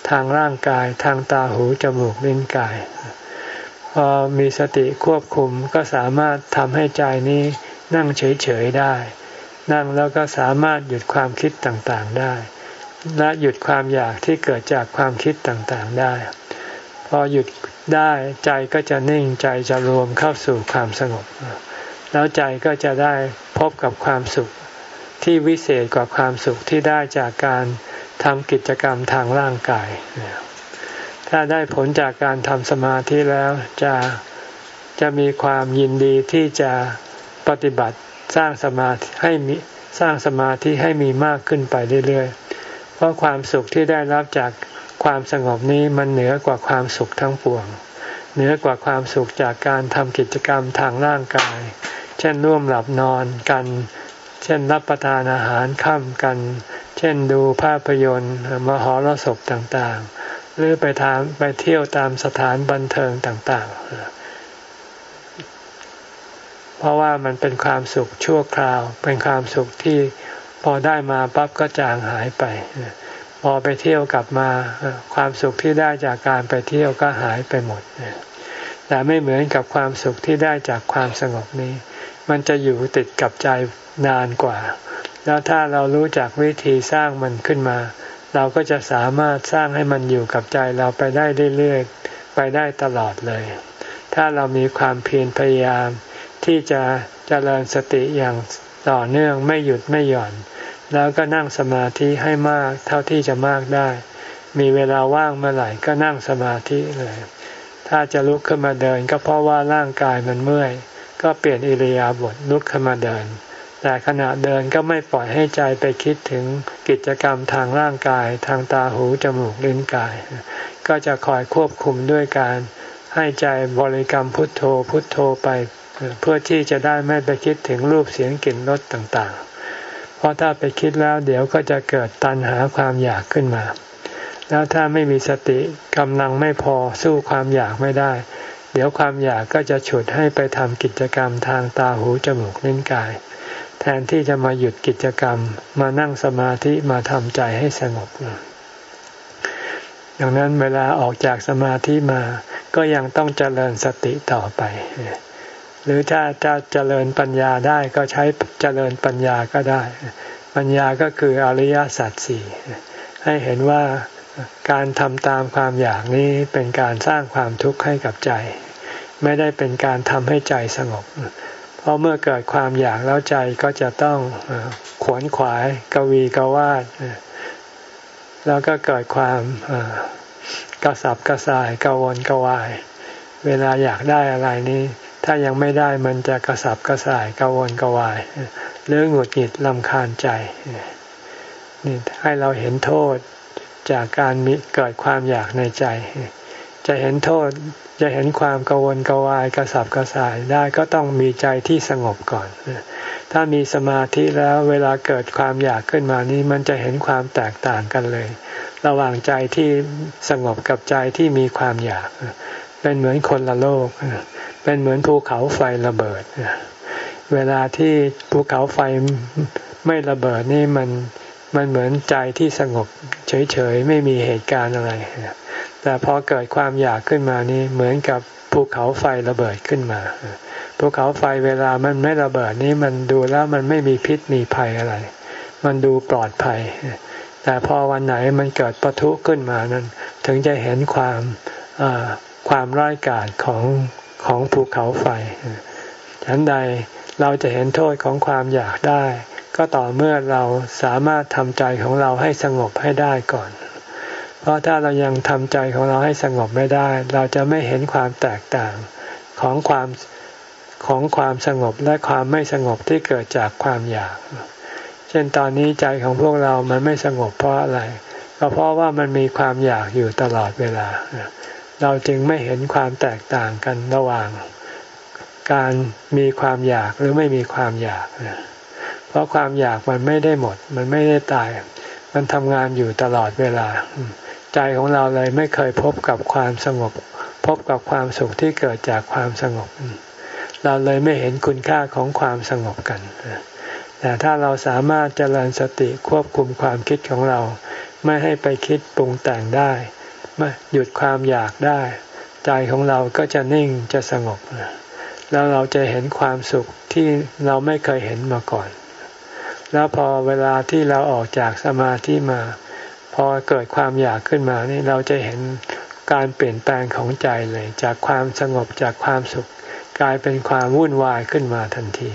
ทางร่างกาย ทางตาหูจมูกลิ้นกาย พอมีสติควบคุมก็สามารถทำให้ใจนี้นั่งเฉยๆได้ นั่งแล้วก็สามารถหยุดความคิดต่างๆได้ และหยุดความอยากที่เกิดจากความคิดต่างๆได้ พอหยุดได้ใจก็จะนิ่งใจจะรวมเข้าสู่ความสงบ แล้วใจก็จะได้พบกับความสุขที่วิเศษกว่าความสุขที่ได้จากการทำกิจกรรมทางร่างกาย ถ้าได้ผลจากการทำสมาธิแล้วจะจะมีความยินดีที่จะปฏิบัติสร้างสมาธิให้มีสร้างสมาธิให้มีมากขึ้นไปเรื่อยๆ เพราะความสุขที่ได้รับจากความสงบนี้มันเหนือกว่าความสุขทั้งปวง เหนือกว่าความสุขจากการทำกิจกรรมทางร่างกาย เช่นร่วมหลับนอนกัน เช่นรับประทานอาหารค่ำกัน เช่นดูภาพยนตร์มหรสพต่างๆ หรือไปทามไปเที่ยวตามสถานบันเทิงต่างๆ เพราะว่ามันเป็นความสุขชั่วคราว เป็นความสุขที่ พอได้มาปั๊บก็จางหายไป พอไปเที่ยวกลับมาความสุขที่ได้จากการไปเที่ยวก็หายไปหมดแต่ไม่เหมือนกับความสุขที่ได้จากความสงบนี้ มันจะอยู่ติดกับใจนานกว่า แล้วถ้าเรารู้จักวิธีสร้างมันขึ้นมา เราก็จะสามารถสร้างให้มันอยู่กับใจเราไปได้เรื่อยๆไปได้ตลอดเลย ถ้าเรามีความเพียรพยายามที่จะจะเจริญสติอย่างต่อเนื่องไม่หยุดไม่หย่อน แล้วก็นั่งสมาธิให้มากเท่าที่จะมากได้ มีเวลาว่างเมื่อไหร่ก็นั่งสมาธิเลย ถ้าจะลุกขึ้นมาเดิน ก็เพราะว่าร่างกายมันเมื่อย ก็เปลี่ยนอิริยาบถลุกขึ้นมาเดิน แต่ขณะเดินก็ไม่ปล่อยให้ใจไปคิดถึงกิจกรรมทางร่างกายทางตาหูจมูกลิ้นกาย ก็จะคอยควบคุมด้วยการให้ใจบริกรรมพุทโธพุทโธไป เพื่อที่จะได้ไม่ไปคิดถึงรูปเสียงกลิ่นรสต่างๆ ราะถ้าไปคิดแล้วเดี๋ยวก็จะเกิดตัณหาความอยากขึ้นมา แล้วถ้าไม่มีสติกำลังไม่พอสู้ความอยากไม่ได้ เดี๋ยวความอยากก็จะฉุดให้ไปทำกิจกรรมทางตาหูจมูกลิ้นกาย แทนที่จะมาหยุดกิจกรรม มานั่งสมาธิมาทำใจให้สงบดังนั้นเวลาออกจากสมาธิมาก็ยังต้องเจริญสติต่อไป หรือถ้าจะเจริญปัญญาได้ก็ใช้เจริญปัญญาก็ได้ ปัญญาก็คืออริยสัจสี่ให้เห็นว่าการทำตามความอยากนี้เป็นการสร้างความทุกข์ให้กับใจ ไม่ได้เป็นการทำให้ใจสงบ เพราะเมื่อเกิดความอยากแล้วใจก็จะต้องขวนขวาย กวีกวาดแล้วก็เกิดความกระสับกระส่ายกวนกวาย เวลาอยากได้อะไรนี้ ถ้ายังไม่ได้มันจะกระสับกระส่ายกวนกวายหรือหงุดหงิดลำคาญใจนี่ให้เราเห็นโทษจากการมีเกิดความอยากในใจ จะเห็นโทษจะเห็นความกังวลกวายกระสับกระส่ายได้ก็ต้องมีใจที่สงบก่อน ถ้ามีสมาธิแล้วเวลาเกิดความอยากขึ้นมานี้มันจะเห็นความแตกต่างกันเลย ระหว่างใจที่สงบกับใจที่มีความอยาก เป็นเหมือนคนละโลก เป็นเหมือนภูเขาไฟระเบิด เวลาที่ภูเขาไฟไม่ระเบิดนี่มันมันเหมือนใจที่สงบเฉยๆไม่มีเหตุการณ์อะไร แต่พอเกิดความอยากขึ้นมานี่เหมือนกับภูเขาไฟระเบิดขึ้นมา ภูเขาไฟเวลามันไม่ระเบิดนี่มันดูแล้วมันไม่มีพิษมีภัยอะไร มันดูปลอดภัย แต่พอวันไหนมันเกิดปะทุขึ้นมานั้น ถึงจะเห็นความ ความร้ายกาจของของภูเขาไฟฉันใดเราจะเห็นโทษของความอยากได้ ก็ต่อเมื่อเราสามารถทำใจของเราให้สงบให้ได้ก่อน เพราะถ้าเรายังทำใจของเราให้สงบไม่ได้ เราจะไม่เห็นความแตกต่างของความของความสงบและความไม่สงบที่เกิดจากความอยาก เช่นตอนนี้ใจของพวกเรามันไม่สงบเพราะอะไร ก็เพราะว่ามันมีความอยากอยู่ตลอดเวลา เราจึงไม่เห็นความแตกต่างกันระหว่าง การมีความอยากหรือไม่มีความอยาก เพราะความอยากมันไม่ได้หมด มันไม่ได้ตาย มันทำงานอยู่ตลอดเวลา ใจของเราเลยไม่เคยพบกับความสงบ พบกับความสุขที่เกิดจากความสงบ เราเลยไม่เห็นคุณค่าของความสงบกัน แต่ถ้าเราสามารถเจริญสติควบคุมความคิดของเรา ไม่ให้ไปคิดปรุงแต่งได้ หยุดความอยากได้ ใจของเราก็จะนิ่งจะสงบ แล้วเราจะเห็นความสุขที่เราไม่เคยเห็นมาก่อน แล้วพอเวลาที่เราออกจากสมาธิมา พอเกิดความอยากขึ้นมานี่เราจะเห็นการเปลี่ยนแปลงของใจเลย จากความสงบจากความสุข กลายเป็นความวุ่นวายขึ้นมาทันที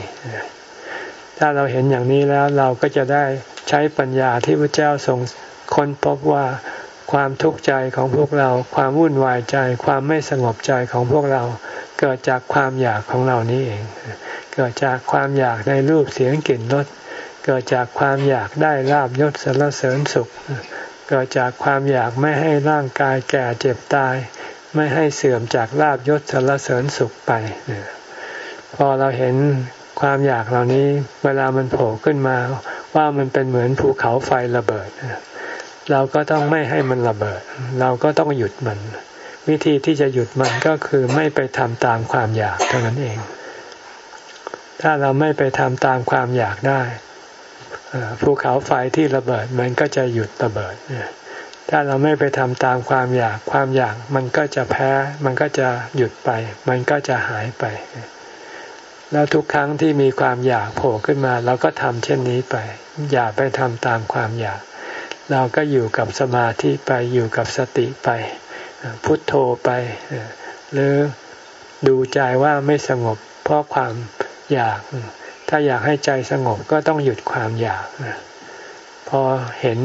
ถ้าเราเห็นอย่างนี้แล้วเราก็จะได้ใช้ปัญญาที่พระเจ้าทรงค้นพบว่า ความทุกข์ใจของพวกเรา ความวุ่นวายใจ ความไม่สงบใจของพวกเรา เกิดจากความอยากของเรานี่เอง เกิดจากความอยากในรูปเสียงกลิ่นรส เกิดจากความอยากได้ลาบยศสรรเสริญสุข เกิดจากความอยากไม่ให้ร่างกายแก่เจ็บตาย ไม่ให้เสื่อมจากลาบยศสรรเสริญสุขไป พอเราเห็นความอยากเหล่านี้ เวลามันโผล่ขึ้นมาว่ามันเป็นเหมือนภูเขาไฟระเบิด เราก็ต้องไม่ให้มันระเบิด เราก็ต้องหยุดมัน วิธีที่จะหยุดมันก็คือไม่ไปทำตามความอยากเท่านั้นเอง ถ้าเราไม่ไปทำตามความอยากได้ภูเขาไฟที่ระเบิดมันก็จะหยุดระเบิด ถ้าเราไม่ไปทำตามความอยาก ความอยากมันก็จะแพ้ มันก็จะหยุดไป มันก็จะหายไป แล้วทุกครั้งที่มีความอยากโผล่ขึ้นมาเราก็ทำเช่นนี้ไป อย่าไปทำตามความอยาก เราก็อยู่กับสมาธิไปอยู่กับสติไป พุทโธไป หรือดูใจว่าไม่สงบเพราะความอยาก ถ้าอยากให้ใจสงบก็ต้องหยุดความอยาก พอเห็น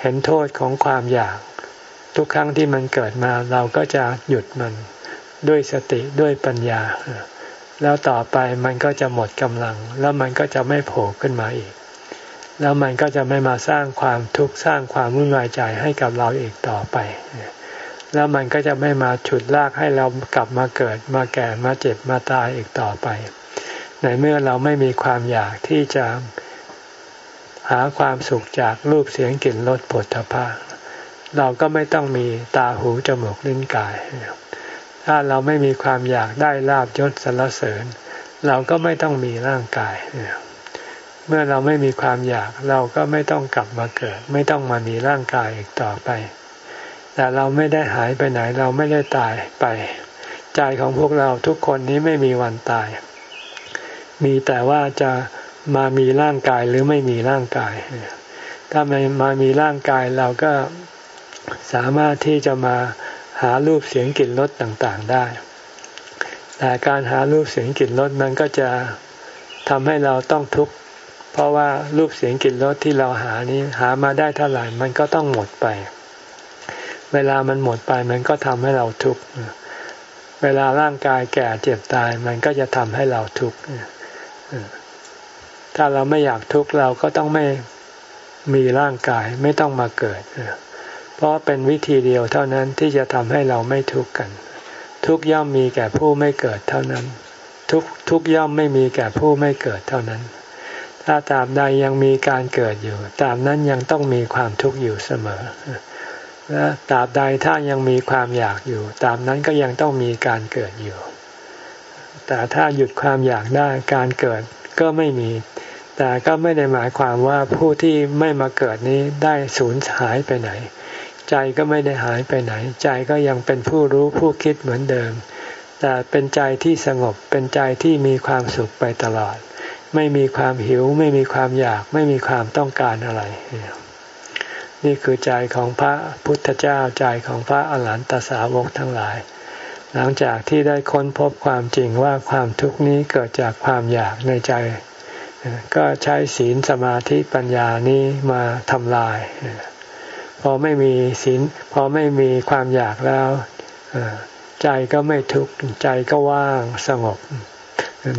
เห็นโทษของความอยาก ทุกครั้งที่มันเกิดมาเราก็จะหยุดมันด้วยสติด้วยปัญญา แล้วต่อไปมันก็จะหมดกำลัง แล้วมันก็จะไม่โผล่ขึ้นมาอีก แล้วมันก็จะไม่มาสร้างความทุกข์สร้างความวุ่นวายใจให้กับเราอีกต่อไป แล้วมันก็จะไม่มาฉุดลากให้เรากลับมาเกิดมาแก่มาเจ็บมาตายอีกต่อไป ในเมื่อเราไม่มีความอยากที่จะหาความสุขจากรูปเสียงกลิ่นรสผลพะเราก็ไม่ต้องมีตาหูจมูกลิ้นกาย ถ้าเราไม่มีความอยากได้ลาบยศสรรเสริญ เราก็ไม่ต้องมีร่างกาย เมื่อเราไม่มีความอยากเราก็ไม่ต้องกลับมาเกิด ไม่ต้องมามีร่างกายอีกต่อไป แต่เราไม่ได้หายไปไหนเราไม่ได้ตายไป ใจของพวกเราทุกคนนี้ไม่มีวันตาย มีแต่ว่าจะมามีร่างกายหรือไม่มีร่างกาย ถ้าไม่มามีร่างกายเราก็สามารถที่จะมาหารูปเสียงกลิ่นรสต่างๆได้ แต่การหารูปเสียงกลิ่นรสมันก็จะทำให้เราต้องทุกข์ เพราะว่ารูปเสียงกลิ่นรสที่เราหานี้หามาได้เท่าไหร่มันก็ต้องหมดไป เวลามันหมดไปมันก็ทำให้เราทุกข์เวลาร่างกายแก่เจ็บตายมันก็จะทำให้เราทุกข์ถ้าเราไม่อยากทุกข์เราก็ต้องไม่มีร่างกายไม่ต้องมาเกิด เพราะเป็นวิธีเดียวเท่านั้นที่จะทำให้เราไม่ทุกข์กัน ทุกย่อมมีแก่ผู้ไม่เกิดเท่านั้น ทุกทุกย่อมไม่มีแก่ผู้ไม่เกิดเท่านั้น ถ้าตามใดยังมีการเกิดอยู่ ตามนั้นยังต้องมีความทุกข์อยู่เสมอ และตราบใดถ้ายังมีความอยากอยู่ ตามนั้นก็ยังต้องมีการเกิดอยู่ แต่ถ้าหยุดความอยากได้การเกิดก็ไม่มี แต่ก็ไม่ได้หมายความว่าผู้ที่ไม่มาเกิดนี้ได้สูญหายไปไหน ใจก็ไม่ได้หายไปไหน ใจก็ยังเป็นผู้รู้ผู้คิดเหมือนเดิม แต่เป็นใจที่สงบเป็นใจที่มีความสุขไปตลอด ไม่มีความหิว ไม่มีความอยาก ไม่มีความต้องการอะไร นี่คือใจของพระพุทธเจ้าใจของพระอรหันตสาวกทั้งหลาย หลังจากที่ได้ค้นพบความจริงว่าความทุกข์นี้เกิดจากความอยากในใจ ก็ใช้ศีลสมาธิปัญญานี้มาทำลาย พอไม่มีศีลพอไม่มีความอยากแล้วใจก็ไม่ทุกข์ใจก็ว่างสงบ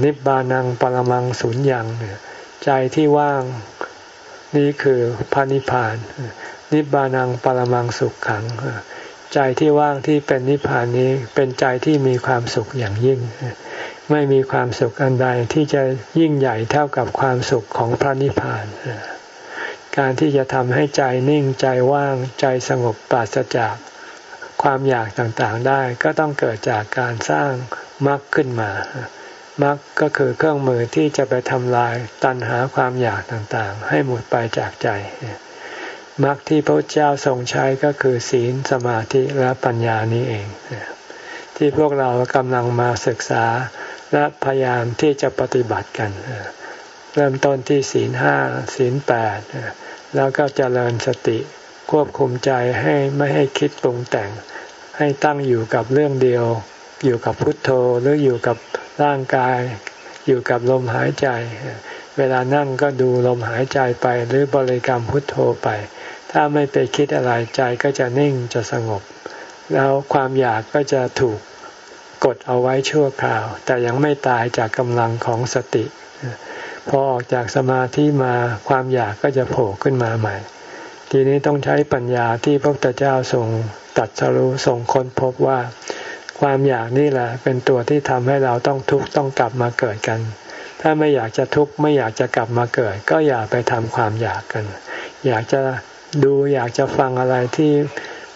นิบานังปรมังสุญญ์ยังใจที่ว่างนี่คือพระนิพพาน นิบานังปรมังสุขขัง ใจที่ว่างที่เป็นนิพพานนี้เป็นใจที่มีความสุขอย่างยิ่ง ไม่มีความสุขอันใดที่จะยิ่งใหญ่เท่ากับความสุขของพระนิพพาน การที่จะทำให้ใจนิ่งใจว่างใจสงบปราศจากความอยากต่างๆได้ก็ต้องเกิดจากการสร้างมรรคขึ้นมา มรรคก็คือเครื่องมือที่จะไปทำลายตัณหาความอยากต่างๆ ให้หมดไปจากใจมรรคที่พระเจ้าทรงใช้ก็คือศีลสมาธิและปัญญานี้เอง ที่พวกเรากำลังมาศึกษาและพยายามที่จะปฏิบัติกัน เริ่มต้นที่ศีลห้าศีลแปดแล้วก็เจริญสติควบคุมใจให้ไม่ให้คิดปรุงแต่ง ให้ตั้งอยู่กับเรื่องเดียว อยู่กับพุทโธหรืออยู่กับร่างกาย อยู่กับลมหายใจ เวลานั่งก็ดูลมหายใจไปหรือบริกรรมพุทโธไป ถ้าไม่ไปคิดอะไรใจก็จะนิ่งจะสงบ แล้วความอยากก็จะถูกกดเอาไว้ชั่วคราว แต่ยังไม่ตายจากกำลังของสติ พอออกจากสมาธิมาความอยากก็จะโผล่ขึ้นมาใหม่ ทีนี้ต้องใช้ปัญญาที่พระพุทธเจ้าทรงตัดสรู้ทรงค้นพบว่า ความอยากนี่แหละ เป็นตัวที่ทำให้เราต้องทุกข์ต้องกลับมาเกิดกัน ถ้าไม่อยากจะทุกข์ไม่อยากจะกลับมาเกิด ก็อย่าไปทำความอยากกัน อยากจะดูอยากจะฟังอะไรที่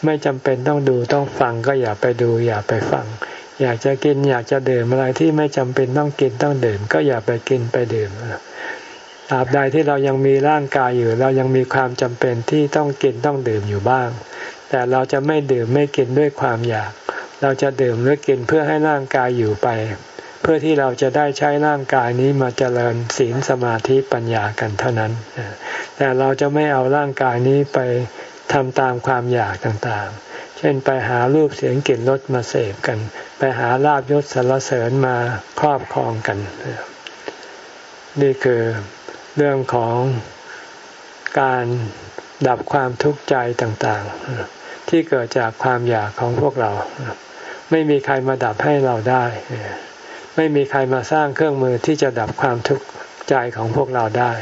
ไม่จำเป็นต้องดูต้องฟังก็อย่าไปดู อย่าไปฟัง อยากจะกินอยากจะดื่มอะไรที่ไม่จำเป็นต้องกินต้องดื่ม ก็อย่าไปกินไปดื่มตราบใดที่เรายังมีร่างกายอยู่ เรายังมีความจำเป็นที่ต้องกินต้องดื่มอยู่บ้าง แต่เราจะไม่ดื่มไม่กินด้วยความอยาก เราจะดื่มหรือกินเพื่อให้ร่างกายอยู่ไป เพื่อที่เราจะได้ใช้ร่างกายนี้มาเจริญศีลสมาธิปัญญากันเท่านั้น แต่เราจะไม่เอาร่างกายนี้ไปทำตามความอยากต่างๆ เช่นไปหารูปเสียงกลิ่นรสมาเสพกัน ไปหาลาบยศสรรเสริญมาครอบครองกัน นี่คือเรื่องของการดับความทุกข์ใจต่างๆ ที่เกิดจากความอยากของพวกเรา ไม่มีใครมาดับให้เราได้ ไม่มีใครมาสร้างเครื่องมือที่จะดับความทุกข์ใจของพวกเราได้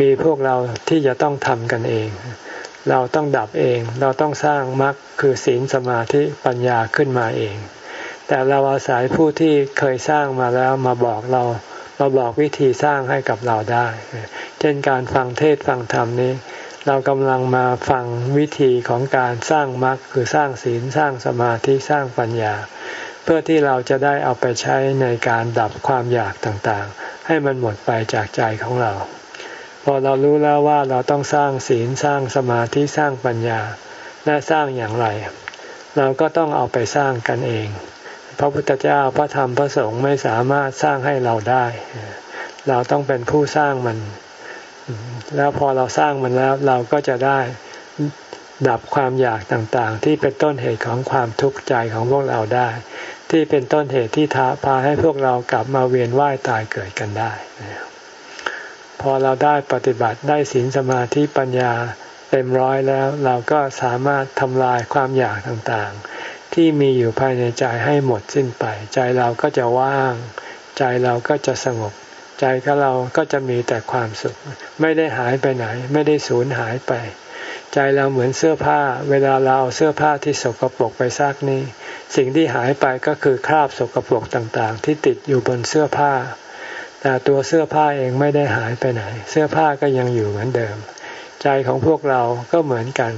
มีพวกเราที่จะต้องทำกันเอง เราต้องดับเอง เราต้องสร้างมรรคคือศีลสมาธิปัญญาขึ้นมาเอง แต่เราอาศัยผู้ที่เคยสร้างมาแล้วมาบอกเรามาบอกวิธีสร้างให้กับเราได้ เช่นการฟังเทศฟังธรรมนี้ เรากำลังมาฟังวิธีของการสร้างมรรคคือสร้างศีลสร้างสมาธิสร้างปัญญา เพื่อที่เราจะได้เอาไปใช้ในการดับความอยากต่างๆ ให้มันหมดไปจากใจของเรา พอเรารู้แล้วว่าเราต้องสร้างศีลสร้างสมาธิสร้างปัญญา และสร้างอย่างไร เราก็ต้องเอาไปสร้างกันเอง พระพุทธเจ้าพระธรรมพระสงฆ์ไม่สามารถสร้างให้เราได้ เราต้องเป็นผู้สร้างมัน แล้วพอเราสร้างมันแล้วเราก็จะได้ดับความอยากต่างๆ ที่เป็นต้นเหตุของความทุกข์ใจของพวกเราได้ ที่เป็นต้นเหตุที่ท้าพาให้พวกเรากลับมาเวียนว่ายตายเกิดกันได้ พอเราได้ปฏิบัติได้ศีลสมาธิปัญญาเต็มร้อยแล้วเราก็สามารถทำลายความอยากต่างๆ ที่มีอยู่ภายในใจให้หมดสิ้นไป ใจเราก็จะว่าง ใจเราก็จะสงบ ใจของเราก็จะมีแต่ความสุข ไม่ได้หายไปไหน ไม่ได้สูญหายไป ใจเราเหมือนเสื้อผ้า เวลาเราเอาเสื้อผ้าที่สกปรกไปซักนี้ สิ่งที่หายไปก็คือคราบสกปรกต่างๆ ที่ติดอยู่บนเสื้อผ้า แต่ตัวเสื้อผ้าเองไม่ได้หายไปไหน เสื้อผ้าก็ยังอยู่เหมือนเดิม ใจของพวกเราก็เหมือนกัน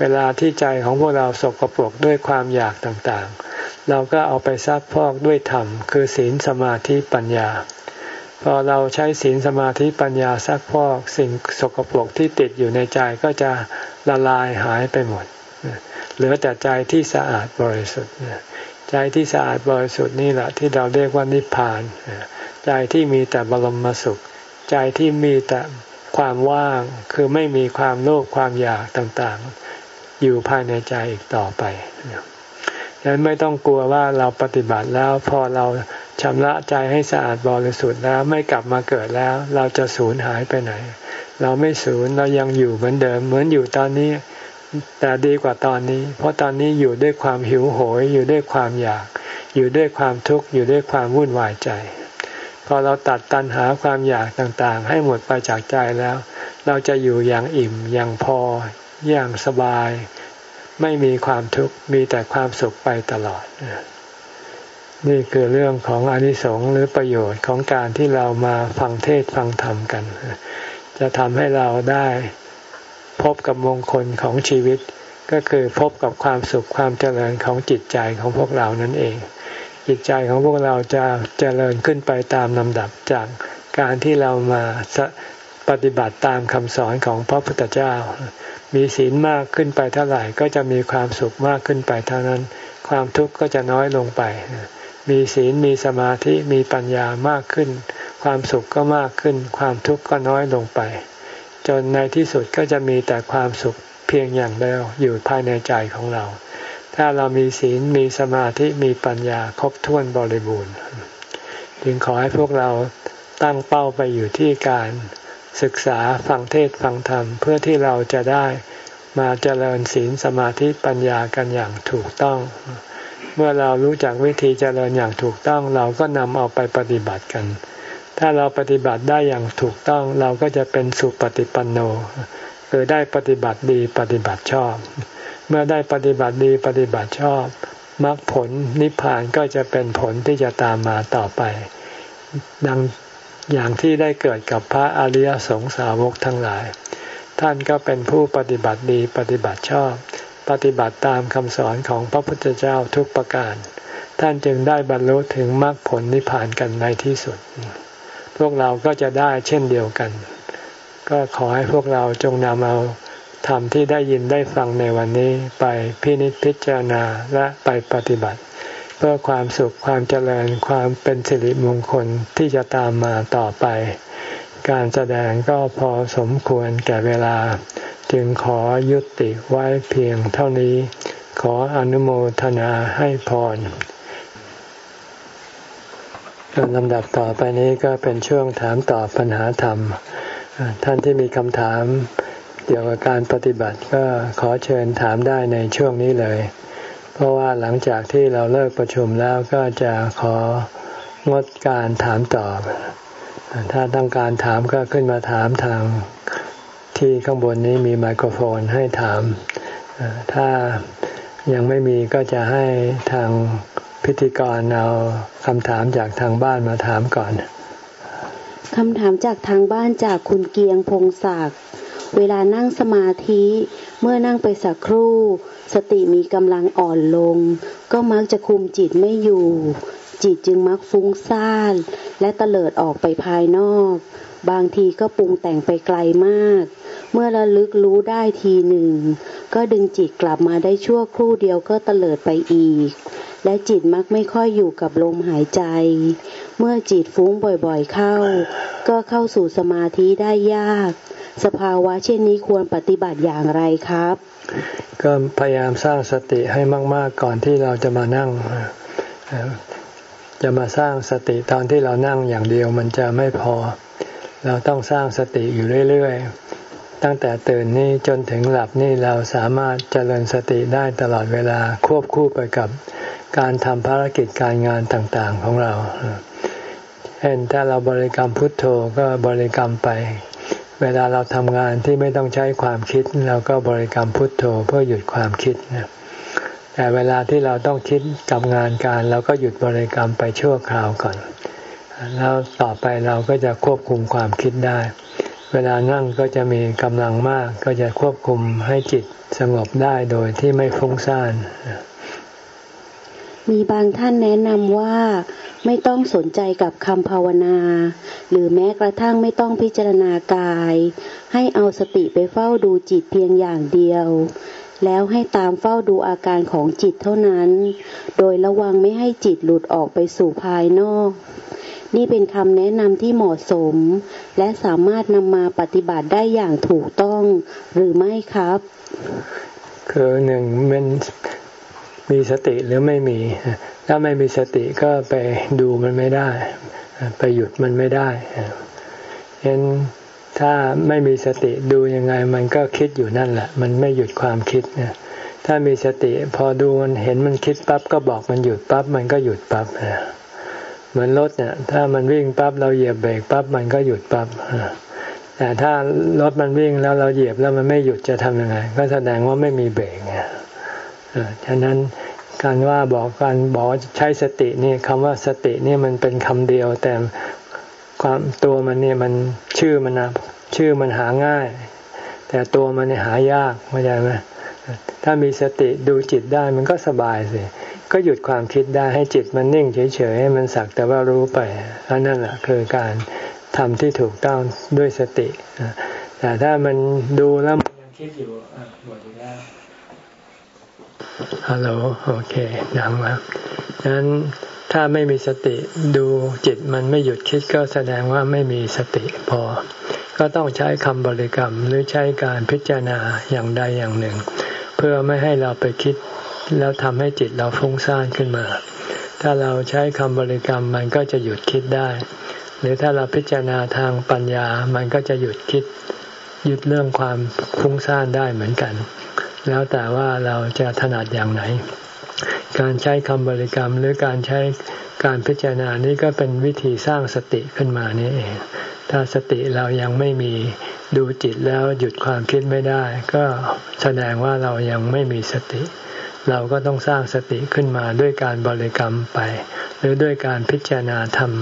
เวลาที่ใจของพวกเราสกปรกด้วยความอยากต่างๆ เราก็เอาไปซักพอกด้วยธรรมคือศีลสมาธิปัญญา พอเราใช้ศีลสมาธิปัญญาซักพอกสิ่งสกปรกที่ติดอยู่ในใจก็จะละลายหายไปหมด เหลือแต่ใจที่สะอาดบริสุทธิ์ใจที่สะอาดบริสุทธิ์นี่แหละที่เราเรียกว่านิพพาน ใจที่มีแต่บรมสุข ใจที่มีแต่ความว่างคือไม่มีความโลภความอยากต่างๆ อยู่ภายในใจอีกต่อไปดังนั้นไม่ต้องกลัวว่าเราปฏิบัติแล้วพอเรา ชำระใจให้สะอาดบริสุทธิ์แล้วไม่กลับมาเกิดแล้ว เราจะสูญหายไปไหน เราไม่สูญเรายังอยู่เหมือนเดิม เหมือนอยู่ตอนนี้ แต่ดีกว่าตอนนี้ เพราะตอนนี้อยู่ด้วยความหิวโหย อยู่ด้วยความอยาก อยู่ด้วยความทุกข์อยู่ด้วยความวุ่นวายใจ พอเราตัดตัณหาความอยากต่างๆ ให้หมดไปจากใจแล้ว เราจะอยู่อย่างอิ่มอย่างพอ อย่างสบาย ไม่มีความทุกข์มีแต่ความสุขไปตลอด นี่คือเรื่องของอนิสงส์หรือประโยชน์ของการที่เรามาฟังเทศฟังธรรมกัน จะทำให้เราได้พบกับมงคลของชีวิต ก็คือพบกับความสุขความเจริญของจิตใจของพวกเรานั่นเอง จิตใจของพวกเราจะเจริญขึ้นไปตามลำดับจากการที่เรามาปฏิบัติตามคำสอนของพระพุทธเจ้า มีศีลมากขึ้นไปเท่าไหร่ ก็จะมีความสุขมากขึ้นไปเท่านั้น ความทุกข์ก็จะน้อยลงไป มีศีลมีสมาธิมีปัญญามากขึ้น ความสุขก็มากขึ้น ความทุกข์ก็น้อยลงไป จนในที่สุดก็จะมีแต่ความสุขเพียงอย่างเดียวอยู่ภายในใจของเรา ถ้าเรามีศีลมีสมาธิมีปัญญาครบถ้วนบริบูรณ์จึงขอให้พวกเราตั้งเป้าไปอยู่ที่การศึกษาฟังเทศฟังธรรม เพื่อที่เราจะได้มาเจริญศีลสมาธิปัญญากันอย่างถูกต้อง เมื่อเรารู้จักวิธีเจริญอย่างถูกต้องเราก็นำเอาไปปฏิบัติกัน ถ้าเราปฏิบัติได้อย่างถูกต้องเราก็จะเป็นสุปฏิปันโนคือได้ปฏิบัติดีปฏิบัติชอบ เมื่อได้ปฏิบัติดีปฏิบัติชอบมรรคผลนิพพานก็จะเป็นผลที่จะตามมาต่อไป ดังอย่างที่ได้เกิดกับพระอริยสงสาวกทั้งหลาย ท่านก็เป็นผู้ปฏิบัติดีปฏิบัติชอบ ปฏิบัติตามคำสอนของพระพุทธเจ้าทุกประการ ท่านจึงได้บรรลุถึงมรรคผลนิพพานกันในที่สุด พวกเราก็จะได้เช่นเดียวกัน ก็ขอให้พวกเราจงนำเอาธรรมที่ได้ยินได้ฟังในวันนี้ไปพินิจพิจารณาและไปปฏิบัติ เพื่อความสุขความเจริญความเป็นสิริมงคลที่จะตามมาต่อไป การแสดงก็พอสมควรแก่เวลา จึงขอยุติไว้เพียงเท่านี้ ขออนุโมทนาให้พรลำดับต่อไปนี้ก็เป็นช่วงถามตอบปัญหาธรรม ท่านที่มีคำถามเกี่ยวกับการปฏิบัติก็ขอเชิญถามได้ในช่วงนี้เลย เพราะว่าหลังจากที่เราเลิกประชุมแล้วก็จะของดการถามตอบ ถ้าต้องการถามก็ขึ้นมาถามทางที่ข้างบนนี้มีไมโครโฟนให้ถาม ถ้ายังไม่มีก็จะให้ทางพิธีกรเอาคำถามจากทางบ้านมาถามก่อนคำถามจากทางบ้านจากคุณเกียงพงศักดิ์เวลานั่งสมาธิเมื่อนั่งไปสักครู่ สติมีกำลังอ่อนลง ก็มักจะคุมจิตไม่อยู่ จิตจึงมักฟุ้งซ่าน และเตลิดออกไปภายนอก บางทีก็ปรุงแต่งไปไกลมาก เมื่อระลึกรู้ได้ทีหนึ่ง ก็ดึงจิตกลับมาได้ชั่วครู่เดียวก็เตลิดไปอีก และจิตมักไม่ค่อยอยู่กับลมหายใจ เมื่อจิตฟุ้งบ่อยๆเข้า ก็เข้าสู่สมาธิได้ยาก สภาวะเช่นนี้ควรปฏิบัติอย่างไรครับ ก็พยายามสร้างสติให้มาก ๆ ก่อนที่เราจะมานั่ง จะมาสร้างสติตอนที่เรานั่งอย่างเดียวมันจะไม่พอ เราต้องสร้างสติอยู่เรื่อยๆ ตั้งแต่ตื่นนี่จนถึงหลับนี่เราสามารถเจริญสติได้ตลอดเวลาควบคู่ไปกับการทำภารกิจการงานต่างๆของเราเห็นถ้าเราบริกรรมพุทโธก็บริกรรมไป เวลาเราทำงานที่ไม่ต้องใช้ความคิด เราก็บริกรรมพุทโธเพื่อหยุดความคิดนะ แต่เวลาที่เราต้องคิดกับงานการเราก็หยุดบริกรรมไปชั่วคราวก่อน แล้วต่อไปเราก็จะควบคุมความคิดได้ เวลานั่งก็จะมีกำลังมาก ก็จะควบคุมให้จิตสงบได้โดยที่ไม่ฟุ้งซ่าน มีบางท่านแนะนำว่าไม่ต้องสนใจกับคำภาวนา หรือแม้กระทั่งไม่ต้องพิจารณากาย ให้เอาสติไปเฝ้าดูจิตเพียงอย่างเดียว แล้วให้ตามเฝ้าดูอาการของจิตเท่านั้น โดยระวังไม่ให้จิตหลุดออกไปสู่ภายนอก นี่เป็นคำแนะนำที่เหมาะสม และสามารถนำมาปฏิบัติได้อย่างถูกต้องหรือไม่ครับ คือหนึ่งมันมีสติหรือไม่มี ถ้าไม่มีสติก็ไปดูมันไม่ได้ ไปหยุดมันไม่ได้ฉะนั้น ถ้าไม่มีสติดูยังไงมันก็คิดอยู่นั่นแหละ มันไม่หยุดความคิดนะถ้ามีสติพอดูมันเห็นมันคิดปั๊บก็บอกมันหยุดปั๊บมันก็หยุดปั๊บเหมือนรถเนี่ย ถ้ามันวิ่งปั๊บเราเหยียบเบรกปั๊บมันก็หยุดปั๊บแต่ถ้ารถมันวิ่งแล้วเราเหยียบแล้วมันไม่หยุดจะทำยังไง ก็แสดงว่าไม่มีเบรกไงฉะนั้นการว่าบอกการบอกใช้สตินี่คำว่าสตินี่มันเป็นคำเดียว แต่ ความตัวมันเนี่ยมันชื่อมันนะชื่อมันหาง่าย แต่ตัวมันเนี่ยหายากเข้าใจไหมถ้ามีสติดูจิตได้มันก็สบายสิก็หยุดความคิดได้ให้จิตมันนิ่งเฉยๆให้มันสักแต่ว่ารู้ไปอันนั่นแหละคือการทำที่ถูกต้องด้วยสติแต่ถ้ามันดูแล้วมันยังคิดอยู่หมดแล้ว ฮัลโหลโอเคดังมาดังนั้นถ้าไม่มีสติดูจิตมันไม่หยุดคิดก็แสดงว่าไม่มีสติพอ ก็ต้องใช้คำบริกรรมหรือใช้การพิจารณาอย่างใดอย่างหนึ่ง เพื่อไม่ให้เราไปคิด แล้วทำให้จิตเราฟุ้งซ่านขึ้นมา ถ้าเราใช้คำบริกรรมมันก็จะหยุดคิดได้ หรือถ้าเราพิจารณาทางปัญญามันก็จะหยุดคิดหยุดเรื่องความฟุ้งซ่านได้เหมือนกัน แล้วแต่ว่าเราจะถนัดอย่างไหน การใช้คำบริกรรมหรือการใช้การพิจารณานี้ก็เป็นวิธีสร้างสติขึ้นมานี่เอง ถ้าสติเรายังไม่มีดูจิตแล้วหยุดความคิดไม่ได้ ก็แสดงว่าเรายังไม่มีสติ เราก็ต้องสร้างสติขึ้นมาด้วยการบริกรรมไป หรือด้วยการพิจารณาธรรม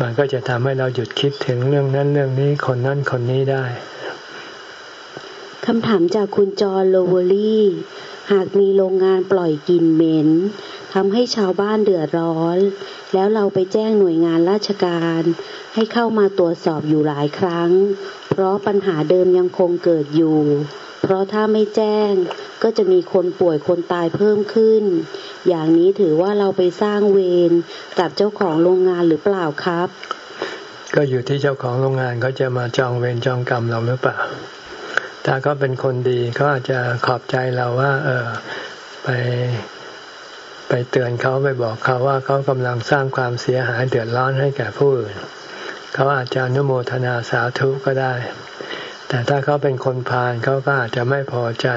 มันก็จะทำให้เราหยุดคิดถึงเรื่องนั้นเรื่องนี้คนนั้นคนนี้ได้ คำถามจากคุณจอร์โลเวอรี่ หากมีโรงงานปล่อยกลิ่นเหม็นทำให้ชาวบ้านเดือดร้อน แล้วเราไปแจ้งหน่วยงานราชการ ให้เข้ามาตรวจสอบอยู่หลายครั้ง เพราะปัญหาเดิมยังคงเกิดอยู่ เพราะถ้าไม่แจ้งก็จะมีคนป่วยคนตายเพิ่มขึ้น อย่างนี้ถือว่าเราไปสร้างเวรกับเจ้าของโรงงานหรือเปล่าครับ ก็อยู่ที่เจ้าของโรงงานเขาจะมาจองเวรจองกรรมเราหรือเปล่า ถ้าเขาเป็นคนดีเขาอาจจะขอบใจเราว่า เออไปไปเตือนเขาไปบอกเขาว่าเขากำลังสร้างความเสียหายเดือดร้อนให้แก่ผู้อื่นเขาอาจจะนุโมทนาสาธุก็ได้ แต่ถ้าเขาเป็นคนพาลเขาก็อาจจะไม่พอใจ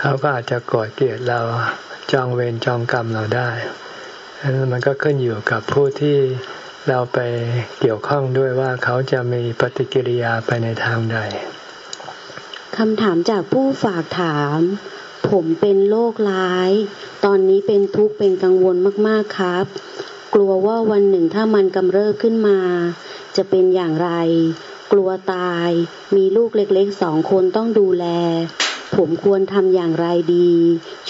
เขาก็อาจจะโกรธเกลียดเราจองเวรจองกรรมเราได้มันก็ขึ้นอยู่กับผู้ที่เราไปเกี่ยวข้องด้วยว่าเขาจะมีปฏิกิริยาไปในทางใด คำถามจากผู้ฝากถาม ผมเป็นโรคร้าย ตอนนี้เป็นทุกข์เป็นกังวลมากๆครับ กลัวว่าวันหนึ่งถ้ามันกำเริบขึ้นมา จะเป็นอย่างไร กลัวตาย มีลูกเล็กๆสองคนต้องดูแล ผมควรทำอย่างไรดี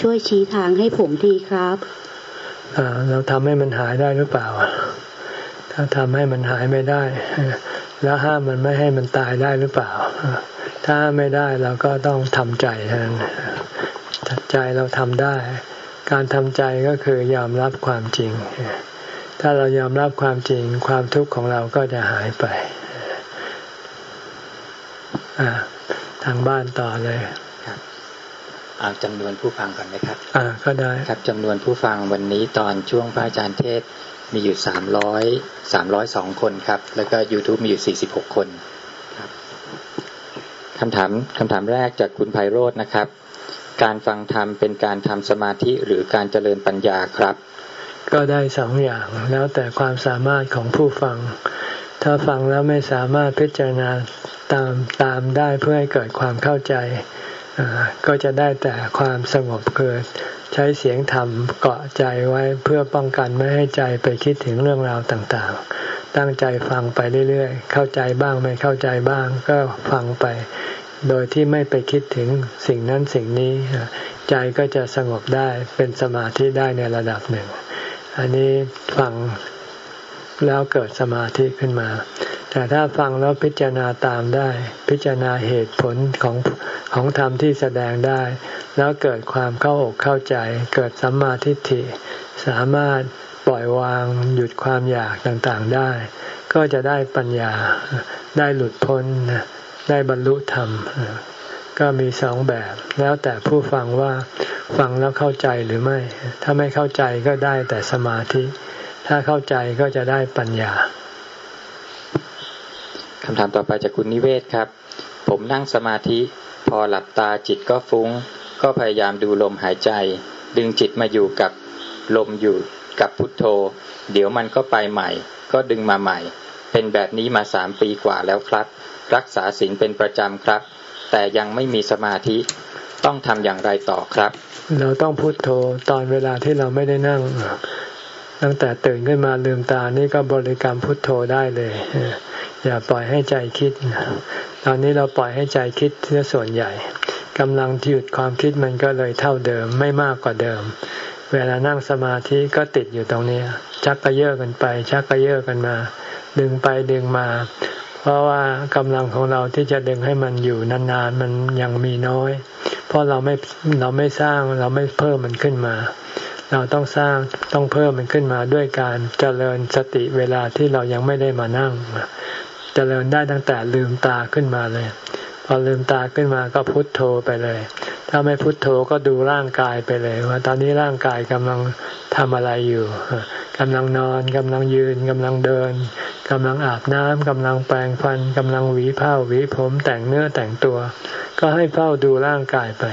ช่วยชี้ทางให้ผมทีครับเราทำให้มันหายได้หรือเปล่า ถ้าทำให้มันหายไม่ได้ แล้วห้ามมันไม่ให้มันตายได้หรือเปล่า ถ้าไม่ได้เราก็ต้องทำใจเท่านั้นใจเราทำได้ การทำใจก็คือยอมรับความจริง ถ้าเรายอมรับความจริง ความทุกข์ของเราก็จะหายไปทางบ้านต่อเลยเอาจำนวนผู้ฟังก่อนไหมครับ อ่า ก็ได้ ครับจำนวนผู้ฟังวันนี้ตอนช่วงพระอาจารย์เทศ มีอยู่สามร้อยสามร้อยสองคนครับ แล้วก็ YouTube มีอยู่สี่สิบหกคนครับคำถามคำถามแรกจากคุณไพโรจน์นะครับ การฟังธรรมเป็นการทำสมาธิหรือการเจริญปัญญาครับ ก็ได้สองอย่างแล้วแต่ความสามารถของผู้ฟัง ถ้าฟังแล้วไม่สามารถพิจารณาตามตามได้เพื่อให้เกิดความเข้าใจ ก็จะได้แต่ความสงบเกิดใช้เสียงธรรมเกาะใจไว้เพื่อป้องกันไม่ให้ใจไปคิดถึงเรื่องราวต่างๆ ตั้งใจฟังไปเรื่อยๆ เข้าใจบ้างไม่เข้าใจบ้าง ก็ฟังไป โดยที่ไม่ไปคิดถึงสิ่งนั้นสิ่งนี้ ใจก็จะสงบได้เป็นสมาธิได้ในระดับหนึ่ง อันนี้ฟังแล้วเกิดสมาธิขึ้นมา แต่ถ้าฟังแล้วพิจารณาตามได้ พิจารณาเหตุผลของของธรรมที่แสดงได้ แล้วเกิดความเข้าอกเข้าใจ เกิดสัมมาทิฏฐิ สามารถปล่อยวางหยุดความอยากต่างๆได้ ก็จะได้ปัญญาได้หลุดพ้นได้บรรลุธรรม ก็มีสองแบบ แล้วแต่ผู้ฟังว่าฟังแล้วเข้าใจหรือไม่ ถ้าไม่เข้าใจก็ได้แต่สมาธิ ถ้าเข้าใจก็จะได้ปัญญาำถามต่อไปจากคุณนิเวศครับ ผมนั่งสมาธิ พอหลับตาจิตก็ฟุง้ง ก็พยายามดูลมหายใจ ดึงจิตมาอยู่กับลมอยู่กับพุทโธ เดี๋ยวมันก็ไปใหม่ ก็ดึงมาใหม่ เป็นแบบนี้มาสามปีกว่าแล้วครับ รักษาศีลเป็นประจำครับ แต่ยังไม่มีสมาธิต้องทำอย่างไรต่อครับ เราต้องพุโทโธตอนเวลาที่เราไม่ได้นั่ง ตั้งแต่ตื่นขึ้นมาลืมตานี่ก็บริกรรมพุทโธได้เลยอย่าปล่อยให้ใจคิด ตอนนี้เราปล่อยให้ใจคิดเสียส่วนใหญ่กำลังหยุดความคิดมันก็เลยเท่าเดิมไม่มากกว่าเดิม เวลานั่งสมาธิก็ติดอยู่ตรงนี้ ชักกระเยาะกันไป ชักกระเยาะกันมา ดึงไปดึงมา เพราะว่ากำลังของเราที่จะดึงให้มันอยู่นานๆมันยังมีน้อย เพราะเราไม่เราไม่สร้างเราไม่เพิ่มมันขึ้นมา เราต้องสร้างต้องเพิ่มมันขึ้นมาด้วยการเจริญสติเวลาที่เรายังไม่ได้มานั่ง เจริญได้ตั้งแต่ลืมตาขึ้นมาเลย พอลืมตาขึ้นมาก็พุทโธไปเลย ถ้าไม่พุโทโธก็ดูร่างกายไปเลย ว่าตอนนี้ร่างกายกำลังทำอะไรอยู่กำลังนอนกำลังยืนกำลังเดินกำลังอาบน้ำกำลังแปรงฟันกำลังหวีผ้าหวีผมแต่งเนื้อแต่งตัว ก็ให้เฝ้าดูร่างกายไป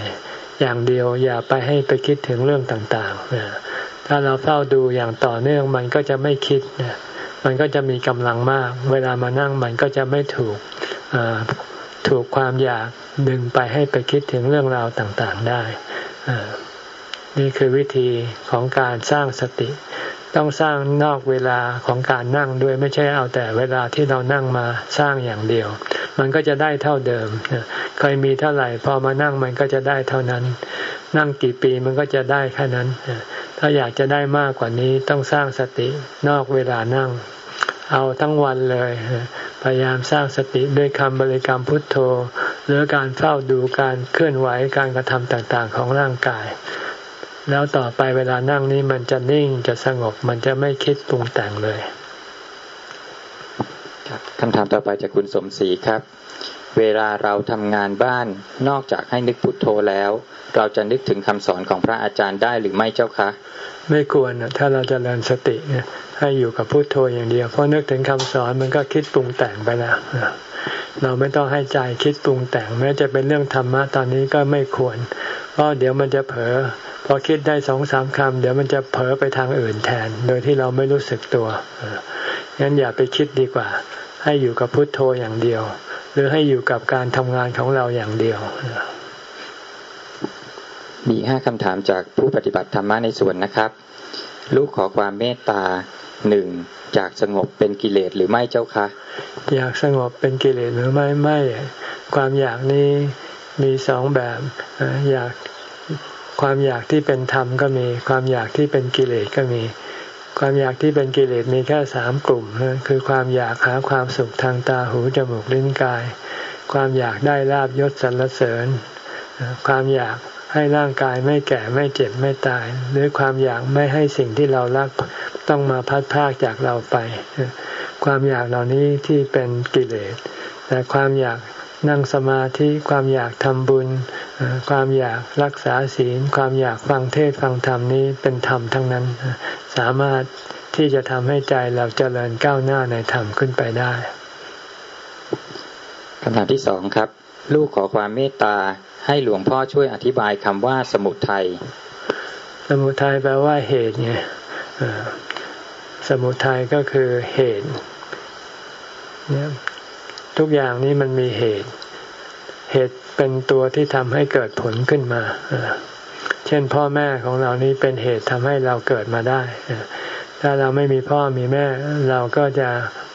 อย่างเดียว อย่าไปให้ไปคิดถึงเรื่องต่างๆ ถ้าเราเฝ้าดูอย่างต่อเนื่องมันก็จะไม่คิด มันก็จะมีกำลังมาก เวลามานั่งมันก็จะไม่ถูกถูกความอยากดึงไปให้ไปคิดถึงเรื่องราวต่างๆได้ นี่คือวิธีของการสร้างสติ ต้องสร้างนอกเวลาของการนั่งด้วยไม่ใช่เอาแต่เวลาที่เรานั่งมาสร้างอย่างเดียว มันก็จะได้เท่าเดิมเคยมีเท่าไหร่พอมานั่งมันก็จะได้เท่านั้น นั่งกี่ปีมันก็จะได้แค่นั้น ถ้าอยากจะได้มากกว่านี้ต้องสร้างสตินอกเวลานั่ง เอาทั้งวันเลยพยายามสร้างสติด้วยคำบริกรรมพุทโธ หรือการเฝ้าดูการเคลื่อนไหวการกระทำต่างๆของร่างกาย แล้วต่อไปเวลานั่งนี้มันจะนิ่งจะสงบมันจะไม่คิดปรุงแต่งเลยครับคำถามต่อไปจากคุณสมศรีครับ เวลาเราทำงานบ้านนอกจากให้นึกพุทโธแล้ว เราจะนึกถึงคำสอนของพระอาจารย์ได้หรือไม่เจ้าคะ ไม่ควรถ้าเราจะเริญสติให้อยู่กับพุโทโธอย่างเดียวเพราะนึกถึงคำสอนมันก็คิดปรุงแต่งไปแล้วเราไม่ต้องให้ใจคิดปรุงแต่งแม้จะเป็นเรื่องธรรมะตอนนี้ก็ไม่ควร เพราะเดี๋ยวมันจะเผลอพอคิดได้สองสามคำเดี๋ยวมันจะเผลอไปทางอื่นแทน โดยที่เราไม่รู้สึกตัวงั้นอย่าไปคิดดีกว่า ให้อยู่กับพุโทโธอย่างเดียว หรือให้อยู่กับการทำงานของเราอย่างเดียวมีห้าคำถามจากผู้ปฏิบัติธรรมะในส่วนนะครับ ลูกขอความเมตตาหนึ่งจากสงบเป็นกิเลสหรือไม่เจ้าคะ อยากสงบเป็นกิเลสหรือไม่ไม่ ความอยากนี้ มีสองแบบอยากความอยากที่เป็นธรรมก็มี ความอยากที่เป็นกิเลสก็มี ความอยากที่เป็นกิเลสมีแค่สามกลุ่ม คือความอยากหาความสุขทางตาหูจมูกลิ้นกาย ความอยากได้ลาบยศสรรเสริญ ความอยากให้ร่างกายไม่แก่ไม่เจ็บไม่ตาย หรือความอยากไม่ให้สิ่งที่เรารักต้องมาพัดพากจากเราไป ความอยากเหล่านี้ที่เป็นกิเลส แต่ความอยาก นั่งสมาธิความอยากทำบุญ ความอยากรักษาศีล ความอยากฟังเทศฟังธรรมนี้เป็นธรรมทั้งนั้น สามารถที่จะทำให้ใจเราเจริญก้าวหน้าในธรรมขึ้นไปได้คำถามที่สองครับ ลูกขอความเมตตาให้หลวงพ่อช่วยอธิบายคำว่าสมุทัยสมุทัยแปลว่าเหตุไงสมุทัยก็คือเหตุเนี่ย ทุกอย่างนี้มันมีเหตุ เหตุเป็นตัวที่ทำให้เกิดผลขึ้นมา เช่นพ่อแม่ของเรานี้เป็นเหตุทำให้เราเกิดมาได้ ถ้าเราไม่มีพ่อมีแม่ เราก็จะ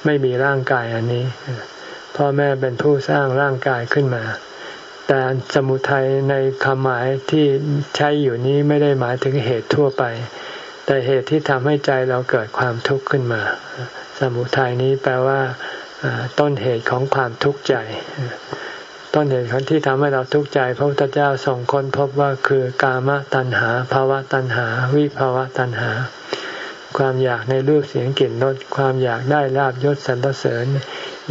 ไม่มีร่างกายอันนี้ พ่อแม่เป็นผู้สร้างร่างกายขึ้นมา แต่สมุทัยในคำหมายที่ใช้อยู่นี้ไม่ได้หมายถึงเหตุทั่วไป แต่เหตุที่ทำให้ใจเราเกิดความทุกข์ขึ้นมา สมุทัยนี้แปลว่า ต้นเหตุของความทุกข์ใจ ต้นเหตุของที่ทำให้เราทุกข์ใจ พระพุทธเจ้าส่งคนพบว่าคือกามตัณหาภาวะตัณหา วิภาวะตัณหา ความอยากในรูปเสียงกลิ่นรสความอยากได้ลาบยศสรรเสริญ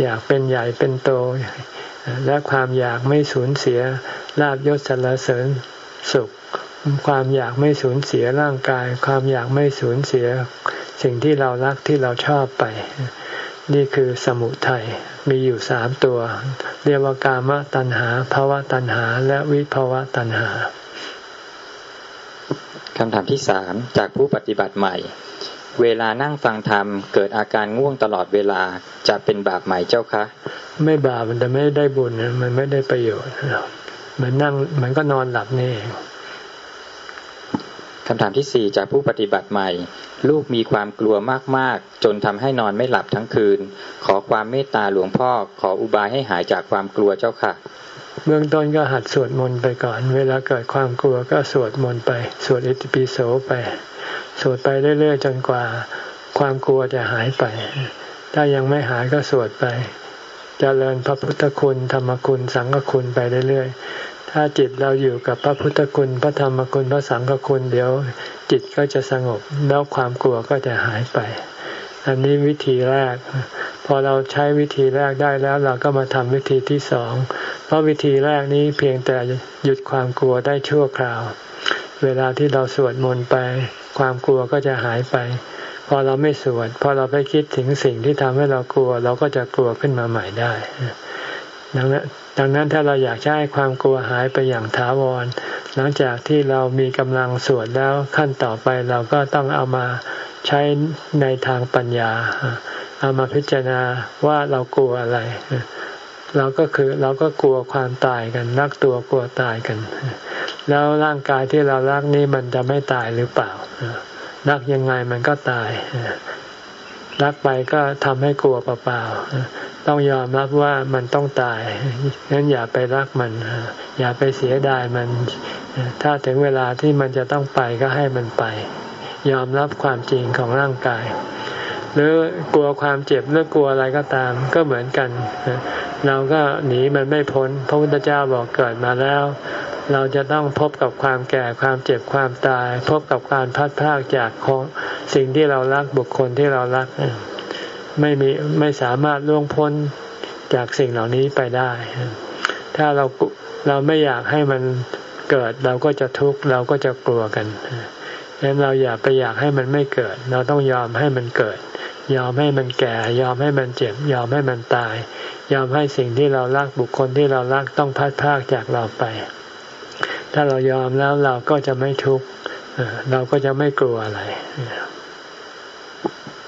อยากเป็นใหญ่เป็นโต และความอยากไม่สูญเสียลาบยศสรรเสริญสุข ความอยากไม่สูญเสียร่างกาย ความอยากไม่สูญเสีย สิ่งที่เรารักที่เราชอบไป นี่คือสมุทัยมีอยู่สามตัว เรียกว่ากามตัณหาภาวะตัณหา และวิภาวะตัณหาคำถามที่สามจากผู้ปฏิบัติใหม่ เวลานั่งฟังธรรมเกิดอาการง่วงตลอดเวลาจะเป็นบาปไหมเจ้าคะ ไม่บาปมันจะไม่ได้บุญมันไม่ได้ประโยชน์เหมือนนั่งมันก็นอนหลับนี่ คำถามที่สี่จากผู้ปฏิบัติใหม่ ลูกมีความกลัวมากๆ จนทำให้นอนไม่หลับทั้งคืน ขอความเมตตาหลวงพ่อ ขออุบายให้หายจากความกลัวเจ้าค่ะ เบื้องต้นก็หัดสวดมนต์ไปก่อน เวลาเกิดความกลัวก็สวดมนต์ไป สวดอิติปิโสไป สวดไปเรื่อยๆ จนกว่า ความกลัวจะหายไป ถ้ายังไม่หายก็สวดไปจเจริญพระพุทธคุณธรรมคุณสังฆคุณไปเรื่อยๆ ถ้าจิตเราอยู่กับพระพุทธคุณ พระธรรมคุณ พระสังฆคุณ เดี๋ยวจิตก็จะสงบแล้วความกลัวก็จะหายไป อันนี้วิธีแรก พอเราใช้วิธีแรกได้แล้วเราก็มาทำวิธีที่สอง เพราะวิธีแรกนี้เพียงแต่หยุดความกลัวได้ชั่วคราว เวลาที่เราสวดมนต์ไป ความกลัวก็จะหายไป พอเราไม่สวด พอเราไปคิดถึงสิ่งที่ทำให้เรากลัว เราก็จะกลัวขึ้นมาใหม่ได้ดังนั้น ดังนั้นถ้าเราอยากให้ความกลัวหายไปอย่างถาวร หลังจากที่เรามีกำลังสวดแล้วขั้นต่อไปเราก็ต้องเอามาใช้ในทางปัญญา เอามาพิจารณาว่าเรากลัวอะไร เราก็คือเราก็กลัวความตายกันรักตัวกลัวตายกัน แล้วร่างกายที่เรารักนี้มันจะไม่ตายหรือเปล่ารักยังไงมันก็ตายรักไปก็ทำให้กลัวเปล่าๆ ต้องยอมรับว่ามันต้องตายงั้นอย่าไปรักมัน อย่าไปเสียดายมัน ถ้าถึงเวลาที่มันจะต้องไปก็ให้มันไป ยอมรับความจริงของร่างกาย หรือกลัวความเจ็บหรือกลัวอะไรก็ตาม ก็เหมือนกัน เราก็หนีมันไม่พ้น พระพุทธเจ้าบอกเกิดมาแล้ว เราจะต้องพบกับความแก่ความเจ็บความตาย พบกับการพัดพากจากของสิ่งที่เรารักบุคคลที่เรารัก ไม่มีไม่สามารถล่วงพ้นจากสิ่งเหล่านี้ไปได้ ถ้าเราเราไม่อยากให้มันเกิดเราก็จะทุกข์เราก็จะกลัวกันดังนั้นเราอย่าไปอยากให้มันไม่เกิด เราต้องยอมให้มันเกิด ยอมให้มันแก่ ยอมให้มันเจ็บ ยอมให้มันตาย ยอมให้สิ่งที่เรารักบุคคลที่เรารักต้องพัดพากจากเราไป ถ้าเรายอมแล้วเราก็จะไม่ทุกข์เราก็จะไม่กลัวอะไร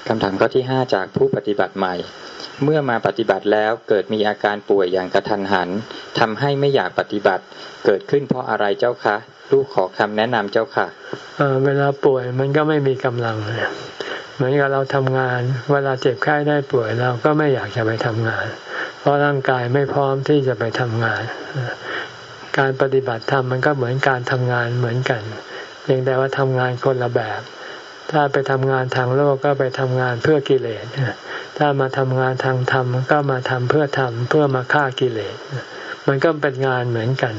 คำถามข้อที่ห้าจากผู้ปฏิบัติใหม่ เมื่อมาปฏิบัติแล้วเกิดมีอาการป่วยอย่างกระทันหันทำให้ไม่อยากปฏิบัติ เกิดขึ้นเพราะอะไรเจ้าคะลูกขอคำแนะนำเจ้าค่ะเวลาป่วยมันก็ไม่มีกำลังเหมือนกับเราทำงาน เวลาเจ็บไข้ได้ป่วยเราก็ไม่อยากจะไปทำงาน เพราะร่างกายไม่พร้อมที่จะไปทำงาน การปฏิบัติธรรมมันก็เหมือนการทำงานเหมือนกันเพียงแต่ว่าทำงานคนละแบบ ถ้าไปทำงานทางโลกก็ไปทำงานเพื่อกิเลส ถ้ามาทำงานทางธรรมก็มาทำเพื่อทำเพื่อมาฆ่ากิเลส มันก็เป็นงานเหมือนกัน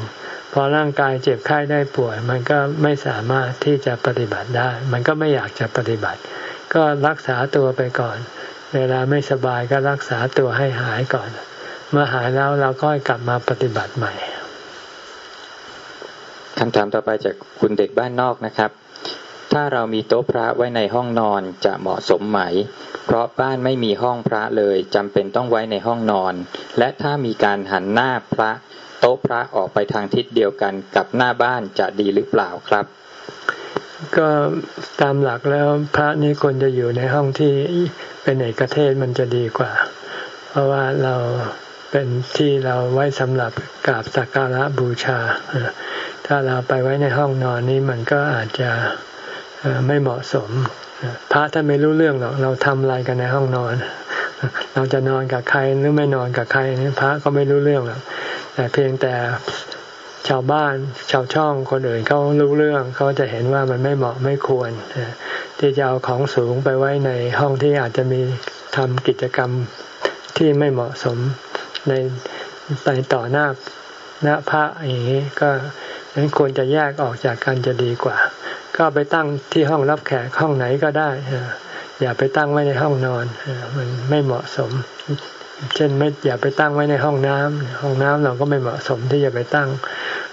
พอร่างกายเจ็บไข้ได้ป่วย มันก็ไม่สามารถที่จะปฏิบัติได้ มันก็ไม่อยากจะปฏิบัติ ก็รักษาตัวไปก่อน เวลาไม่สบายก็รักษาตัวให้หายก่อน เมื่อหายแล้วเราก็กลับมาปฏิบัติใหม่คำถามต่อไปจากคุณเด็กบ้านนอกนะครับ ถ้าเรามีโต๊ะพระไว้ในห้องนอนจะเหมาะสมไหม เพราะบ้านไม่มีห้องพระเลยจำเป็นต้องไว้ในห้องนอน และถ้ามีการหันหน้าพระโต๊ะพระออกไปทางทิศเดียวกันกับหน้าบ้านจะดีหรือเปล่าครับ ก็ตามหลักแล้วพระนี้ควรจะอยู่ในห้องที่เป็นเอกเทศมันจะดีกว่า เพราะว่าเราเป็นที่เราไว้สำหรับกราบสักการะบูชา ถ้าเราไปไว้ในห้องนอนนี้มันก็อาจจะ ไม่เหมาะสมพระท่านไม่รู้เรื่องหรอกเราทำอะไรกันในห้องนอน เราจะนอนกับใครหรือไม่นอนกับใครนี่พระก็ไม่รู้เรื่องหรอกแต่เพียงแต่ชาวบ้านชาวช่องคนอื่นเขารู้เรื่องเขาจะเห็นว่ามันไม่เหมาะไม่ควรที่จะเอาของสูงไปไว้ในห้องที่อาจจะมีทำกิจกรรมที่ไม่เหมาะสมในในต่อหน้าหน้าพระอย่างนี้ก็ นั้นควรจะแยกออกจากกันจะดีกว่า ก็ไปตั้งที่ห้องรับแขกห้องไหนก็ได้อย่าไปตั้งไว้ในห้องนอนมันไม่เหมาะสม เช่นไม่อย่าไปตั้งไว้ในห้องน้ำห้องน้ำเราก็ไม่เหมาะสมที่จะไปตั้ง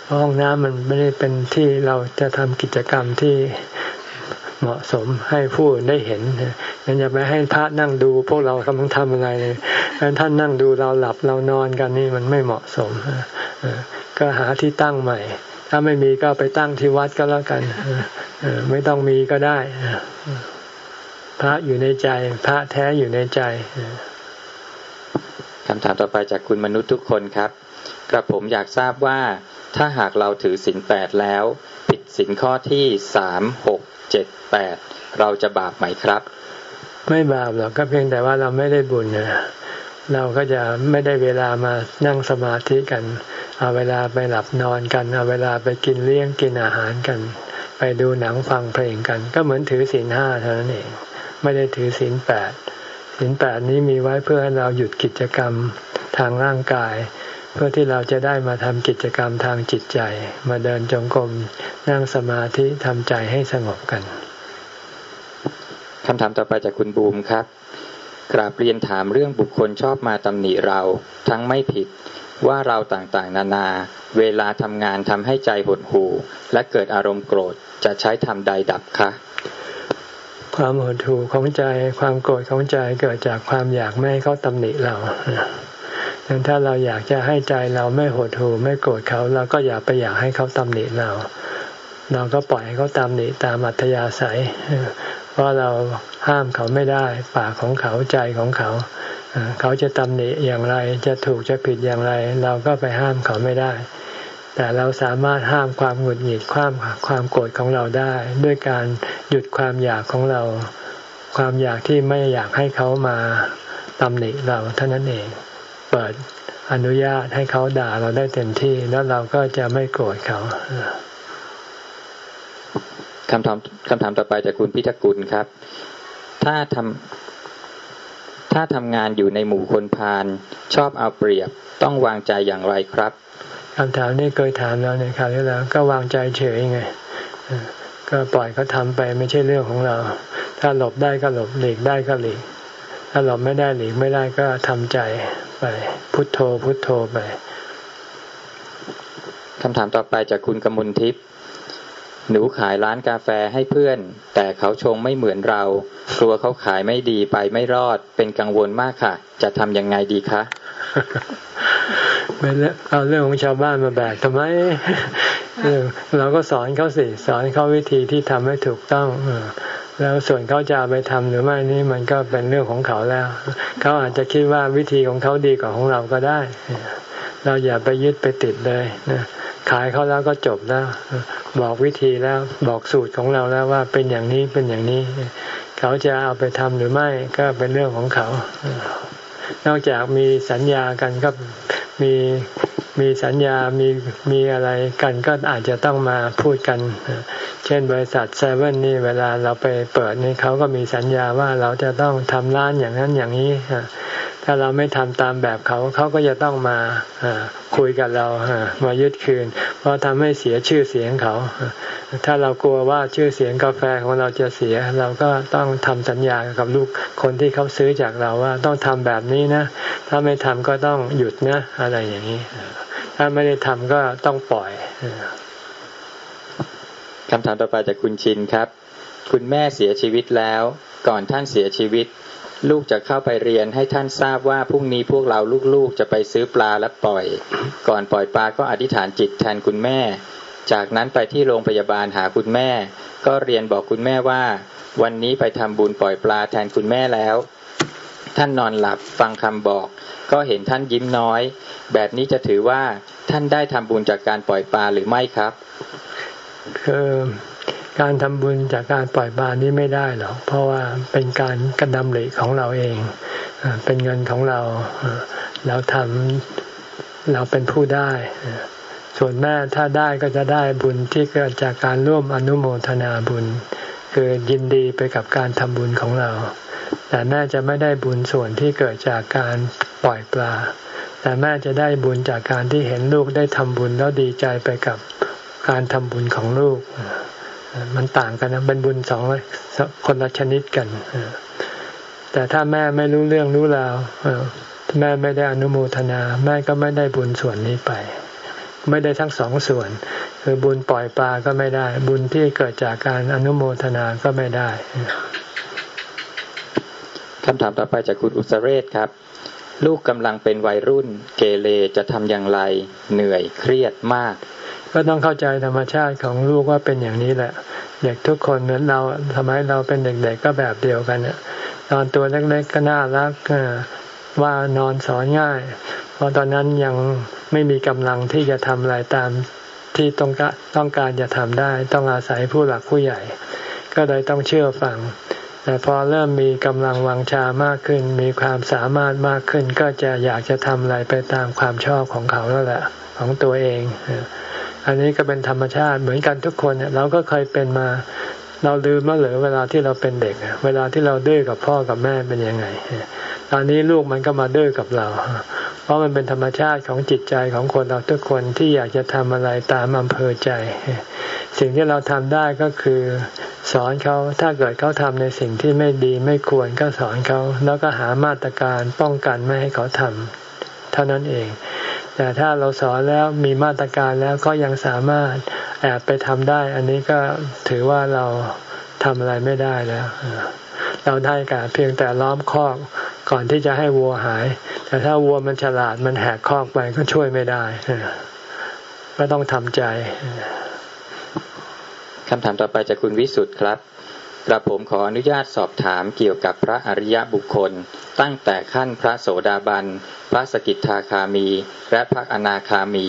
เพราะห้องน้ำมันไม่ได้เป็นที่เราจะทำกิจกรรมที่เหมาะสมให้ผู้ได้เห็นงั้นอย่าไปให้พระนั่งดู พวกเรากำลังทำอะไรท่านนั่งดูเราหลับเรานอนกันนี่มันไม่เหมาะสมก็หาที่ตั้งใหม่ ถ้าไม่มีก็ไปตั้งที่วัดก็แล้วกันไม่ต้องมีก็ได้พระอยู่ในใจ พระแท้อยู่ในใจคำถามต่อไปจากคุณมนุษย์ทุกคนครับ กระผมอยากทราบว่าถ้าหากเราถือศีลแปดแล้ว ผิดศีลข้อที่สามหกเจ็ดแปดเราจะบาปไหมครับ ไม่บาปหรอกก็เพียงแต่ว่าเราไม่ได้บุญนะ เราก็จะไม่ได้เวลามานั่งสมาธิกัน เอาเวลาไปหลับนอนกัน เอาเวลาไปกินเลี้ยงกินอาหารกัน ไปดูหนังฟังเพลงกัน ก็เหมือนถือศีลห้าเท่านั้นเอง ไม่ได้ถือศีลแปดศีลแปดนี้มีไว้เพื่อให้เราหยุดกิจกรรมทางร่างกาย เพื่อที่เราจะได้มาทำกิจกรรมทางจิตใจ มาเดินจงกรมนั่งสมาธิทำใจให้สงบกันคำถามต่อไปจากคุณบูมครับ กราบเรียนถามเรื่องบุคคลชอบมาตำหนิเรา ทั้งไม่ผิดว่าเราต่างๆ นานา เวลาทำงานทำให้ใจหดหู่ และเกิดอารมณ์โกรธจะใช้ทำใดดับคะความหดหู่ของใจความโกรธของใจเกิดจากความอยากไม่ให้เขาตำหนิเราดังถ้าเราอยากจะให้ใจเราไม่หดหู่ไม่โกรธเขาเราก็อย่าไปอยากให้เขาตำหนิเรา เราก็ปล่อยให้เขาตำหนิตามอัธยาศัย เพราะเราห้ามเขาไม่ได้ปากของเขาใจของเขา เขาจะตำหนิอย่างไรจะถูกจะผิดอย่างไร เราก็ไปห้ามเขาไม่ได้ แต่เราสามารถห้ามความหงุดหงิดความความโกรธของเราได้ ด้วยการหยุดความอยากของเรา ความอยากที่ไม่อยากให้เขามาตำหนิเราเท่านั้นเอง เปิดอนุญาตให้เขาด่าเราได้เต็มที่แล้วเราก็จะไม่โกรธเขา คำถามคำถามต่อไปจากคุณพิทกุลครับ ถ้าทำถ้าทำงานอยู่ในหมู่คนพาลชอบเอาเปรียบต้องวางใจอย่างไรครับคำถามนี้เคยถามแล้วในคราวที่แล้วก็วางใจเฉยไงก็ปล่อยเขาทาไปไม่ใช่เรื่องของเรา ถ้าหลบได้ก็หลบหลีกได้ก็หลีก ถ้าหลบไม่ได้หลีกไม่ได้ก็ทำใจไป พุทโธพุทโธไปคำถามต่อไปจากคุณกมลทิพย์ หนูขายร้านกาแฟให้เพื่อน แต่เขาชงไม่เหมือนเรา กลัวเขาขายไม่ดีไปไม่รอด เป็นกังวลมากค่ะ จะทำยังไงดีคะเป็นเอาเรื่องของชาวบ้านมาแบกทำไม เราก็สอนเขาสิ สอนเขาวิธีที่ทำให้ถูกต้องแล้วส่วนเขาจะไปทำหรือไม่นี่มันก็เป็นเรื่องของเขาแล้ว เขาอาจจะคิดว่าวิธีของเขาดีกว่าของเราก็ได้ เราอย่าไปยึดไปติดเลยนะ ขายเขาแล้วก็จบแล้ว บอกวิธีแล้วบอกสูตรของเราแล้วว่าเป็นอย่างนี้เป็นอย่างนี้ เขาจะเอาไปทำหรือไม่ก็เป็นเรื่องของเขา นอกจากมีสัญญากันก็มีมีสัญญา มีมีอะไรกันก็อาจจะต้องมาพูดกัน เช่นบริษัทเซเว่นนี่เวลาเราไปเปิดนี่เขาก็มีสัญญาว่าเราจะต้องทำร้านอย่างนั้นอย่างนี้ ถ้าเราไม่ทำตามแบบเขาเขาก็จะต้องมาคุยกับเรามายึดคืน เพราะทำให้เสียชื่อเสียงเขา ถ้าเรากลัวว่าชื่อเสียงกาแฟของเราจะเสีย เราก็ต้องทำสัญญากับลูกคนที่เขาซื้อจากเราว่าต้องทำแบบนี้นะ ถ้าไม่ทำก็ต้องหยุดนะ อะไรอย่างนี้ ถ้าไม่ได้ทำก็ต้องปล่อยคำถามต่อไปจากคุณชินครับ คุณแม่เสียชีวิตแล้ว ก่อนท่านเสียชีวิต ลูกจะเข้าไปเรียนให้ท่านทราบว่าพรุ่งนี้พวกเราลูกๆจะไปซื้อปลาและปล่อย ก่อนปล่อยปลาก็อธิษฐานจิตแทนคุณแม่ จากนั้นไปที่โรงพยาบาลหาคุณแม่ ก็เรียนบอกคุณแม่ว่า วันนี้ไปทำบุญปล่อยปลาแทนคุณแม่แล้ว ท่านนอนหลับฟังคำบอก ก็เห็นท่านยิ้มน้อย แบบนี้จะถือว่าท่านได้ทำบุญจากการปล่อยปลาหรือไม่ครับคือ การทำบุญจากการปล่อยบานนี้ไม่ได้หรอก เพราะว่าเป็นการกระดำริของเราเอง เป็นเงินของเรา เราทำเราเป็นผู้ได้ ส่วนแม่ถ้าได้ก็จะได้บุญที่เกิดจากการร่วมอนุโมทนาบุญ คือยินดีไปกับการทำบุญของเรา แต่แม่จะไม่ได้บุญส่วนที่เกิดจากการปล่อยปลา แต่แม่จะได้บุญจากการที่เห็นลูกได้ทำบุญแล้วดีใจไปกับการทำบุญของลูก มันต่างกันนะเป็นบุญสองคนละชนิดกันแต่ถ้าแม่ไม่รู้เรื่องรู้ราวแม่ไม่ได้อนุโมทนา แม่ก็ไม่ได้บุญส่วนนี้ไป ไม่ได้ทั้งสองส่วน คือบุญปล่อยปลาก็ไม่ได้ บุญที่เกิดจากการอนุโมทนาก็ไม่ได้คำถามต่อไปจากคุณอุสเรศครับ ลูกกำลังเป็นวัยรุ่น เกเรจะทำอย่างไร เหนื่อยเครียดมาก ก็ต้องเข้าใจธรรมชาติของลูกว่าเป็นอย่างนี้แหละ เด็กทุกคนเหมือนเราทำไมเราเป็นเด็กๆก็แบบเดียวกันเนี่ยตอนตัวเล็กๆก็น่ารักว่านอนสอนง่าย เพราะตอนนั้นยังไม่มีกำลังที่จะทำอะไรตามที่ต้องการต้องการจะทำได้ ต้องอาศัยผู้หลักผู้ใหญ่ ก็เลยต้องเชื่อฟังแต่พอเริ่มมีกำลังวังชามากขึ้น มีความสามารถมากขึ้น ก็จะอยากจะทำอะไรไปตามความชอบของเขาแล้วแหละของตัวเอง อันนี้ก็เป็นธรรมชาติเหมือนกันทุกคนเนี่ยเราก็เคยเป็นมา เราลืมมาเหลือเวลาที่เราเป็นเด็ก เวลาที่เราดื้อกับพ่อกับแม่เป็นยังไง ตอนนี้ลูกมันก็มาดื้อกับเรา เพราะมันเป็นธรรมชาติของจิตใจของคนเราทุกคนที่อยากจะทำอะไรตามอำเภอใจ สิ่งที่เราทำได้ก็คือสอนเขาถ้าเกิดเขาทำในสิ่งที่ไม่ดีไม่ควรก็สอนเขาแล้วก็หามาตรการป้องกันไม่ให้เขาทำเท่านั้นเอง แต่ถ้าเราสอนแล้วมีมาตรการแล้วก็ยังสามารถแอบไปทำได้ อันนี้ก็ถือว่าเราทำอะไรไม่ได้แล้วเราได้กับเพียงแต่ล้อมคอกก่อนที่จะให้วัวหาย แต่ถ้าวัวมันฉลาดมันแหกคอกไปก็ช่วยไม่ได้ก็ต้องทำใจคำถามต่อไปจากคุณวิสุทธ์ครับ กระผมขออนุญาตสอบถามเกี่ยวกับพระอริยบุคคล ตั้งแต่ขั้นพระโสดาบัน พระสกิทาคามี และพระอนาคามี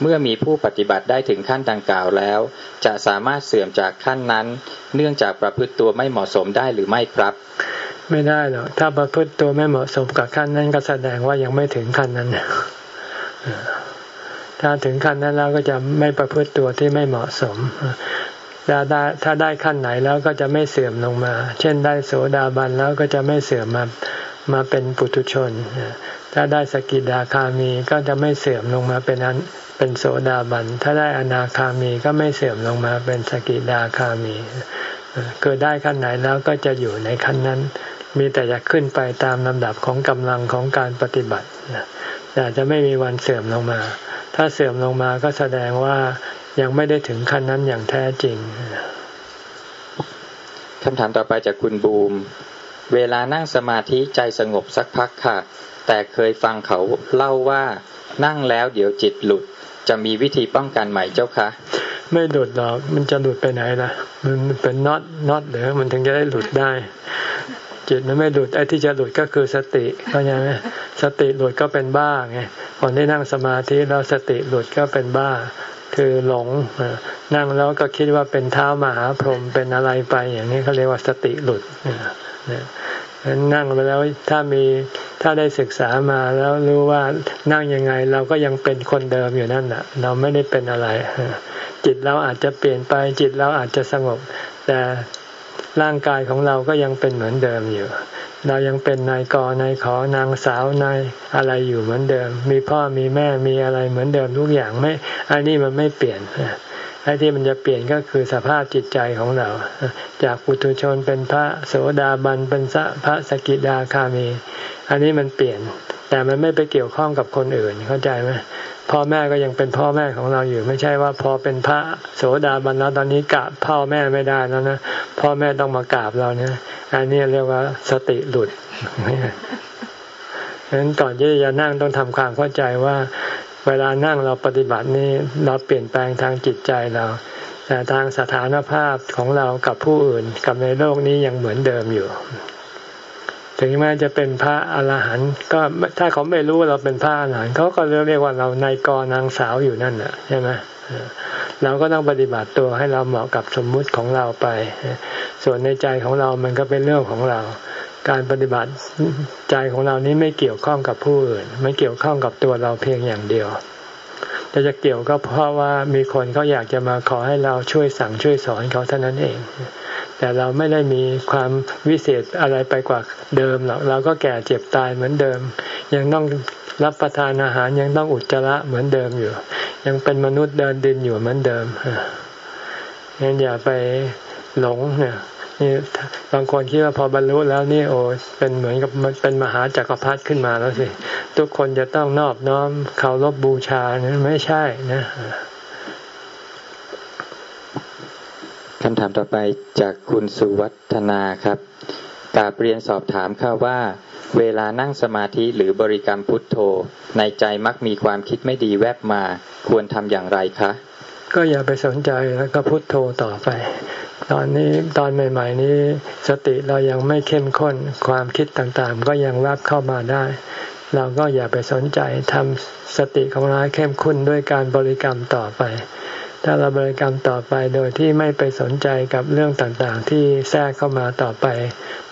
เมื่อมีผู้ปฏิบัติได้ถึงขั้นดังกล่าวแล้ว จะสามารถเสื่อมจากขั้นนั้น เนื่องจากประพฤติตัวไม่เหมาะสมได้หรือไม่ครับ ไม่ได้หรอกถ้าประพฤติตัวไม่เหมาะสมกับขั้นนั้นก็แสดงว่ายังไม่ถึงขั้นนั้นถ้าถึงขั้นนั้นแล้วก็จะไม่ประพฤติตัวที่ไม่เหมาะสม ถ้าได้ถ้าได้ขั้นไหนแล้วก็จะไม่เสื่อมลงมา เช่นได้โสดาบันแล้วก็จะไม่เสื่อมมามาเป็นปุถุชน ถ้าได้สกิดาคามีก็จะไม่เสื่อมลงมาเป็นอันเป็นโสดาบัน ถ้าได้อนาคามีก็ไม่เสื่อมลงมาเป็นสกิดาคามีเกิดได้ขั้นไหนแล้วก็จะอยู่ในขั้นนั้น มีแต่จะขึ้นไปตามลำดับของกำลังของการปฏิบัติแต่จะไม่มีวันเสื่อมลงมา ถ้าเสื่อมลงมาก็แสดงว่า ยังไม่ได้ถึงขั้นนั้นอย่างแท้จริงคำถามต่อไปจากคุณบูม เวลานั่งสมาธิใจสงบสักพักค่ะ แต่เคยฟังเขาเล่าว่านั่งแล้วเดี๋ยวจิตหลุด จะมีวิธีป้องกันใหม่เจ้าคะไม่หลุดหรอกมันจะหลุดไปไหนล่ะ มันเป็นน็อตน็อตหรือมันถึงจะได้หลุดได้ จิตมันไม่หลุดไอ้ที่จะหลุดก็คือสติเข้าใจไหมสติหลุดก็เป็นบ้าไงคนที่นั่งสมาธิแล้วสติหลุดก็เป็นบ้า คือหลงนั่งแล้วก็คิดว่าเป็นเท้ามหาพรหมเป็นอะไรไปอย่างนี้เขาเรียกว่าสติหลุดนั่งไปแล้วถ้ามีถ้าได้ศึกษามาแล้วรู้ว่านั่งยังไง เราก็ยังเป็นคนเดิมอยู่นั่นแหะเราไม่ได้เป็นอะไร จิตเราอาจจะเปลี่ยนไปจิตเราอาจจะสงบ แต่ร่างกายของเราก็ยังเป็นเหมือนเดิมอยู่ เรายังเป็นนายกนายขอนางสาวนายอะไรอยู่เหมือนเดิม มีพ่อมีแม่มีอะไรเหมือนเดิมทุกอย่างไม่อันนี้มันไม่เปลี่ยนไอ้ที่มันจะเปลี่ยนก็คือสภาพจิตใจของเรา จากปุถุชนเป็นพระโสดาบันเป็นพระสกิดาคามี อันนี้มันเปลี่ยน แต่มันไม่ไปเกี่ยวข้องกับคนอื่นเข้าใจไหม พ่อแม่ก็ยังเป็นพ่อแม่ของเราอยู่ ไม่ใช่ว่าพอเป็นพระโสดาบันแล้วตอนนี้กราบพ่อแม่ไม่ได้แล้วนะพ่อแม่ต้องมากราบเราเนี่ยอันนี้เรียกว่าสติหลุดฉะนั้นก่อนที่จะนั่งต้องทำความเข้าใจว่า เวลานั่งเราปฏิบัตินี้เราเปลี่ยนแปลงทางจิตใจเราแต่ทางสถานภาพของเรากับผู้อื่นกับในโลกนี้ยังเหมือนเดิมอยู่ ถึงแม้จะเป็นพระอรหันต์ก็ถ้าเขาไม่รู้ว่าเราเป็นพระอรหันต์เขาก็เรียกว่าเราในกอนางสาวอยู่นั่นแหละใช่ไหมเราก็ต้องปฏิบัติตัวให้เราเหมาะกับสมมุติของเราไป ส่วนในใจของเรามันก็เป็นเรื่องของเรา การปฏิบัติใจของเรานี้ไม่เกี่ยวข้องกับผู้อื่น ไม่เกี่ยวข้องกับตัวเราเพียงอย่างเดียว แต่จะเกี่ยวก็เพราะว่ามีคนเขาอยากจะมาขอให้เราช่วยสั่งช่วยสอนเขาเท่านั้นเองแแต่เราไม่ได้มีความวิเศษอะไรไปกว่าเดิมหรอกเราก็แก่เจ็บตายเหมือนเดิม ยังต้องรับประทานอาหารยังต้องอุจจาระเหมือนเดิมอยู่ ยังเป็นมนุษย์เดินดินอยู่เหมือนเดิมงั้นอย่าไปหลงเนี่ย นี่บางคนคิดว่าพอบรรลุแล้วนี่โอ้เป็นเหมือนกับเป็นมหาจักรพรรดิขึ้นมาแล้วสิ ทุกคนจะต้องนอบน้อมเคารพบบูชาเนี่ยไม่ใช่นะคำถามต่อไปจากคุณสุวัฒนาครับกาเรียนสอบถามค่ะว่า เวลานั่งสมาธิหรือบริกรรมพุทโธ ในใจมักมีความคิดไม่ดีแวบมา ควรทำอย่างไรคะ ก็อย่าไปสนใจแล้วก็พุทโธต่อไป ตอนนี้ตอนใหม่ ๆ นี้สติเรายังไม่เข้มข้นความคิดต่างๆ ก็ยังรับเข้ามาได้ เราก็อย่าไปสนใจทำสติของเราเข้มข้นด้วยการบริกรรมต่อไป ถ้าเราบริกรรมต่อไปโดยที่ไม่ไปสนใจกับเรื่องต่างๆ ที่แทรกเข้ามาต่อไป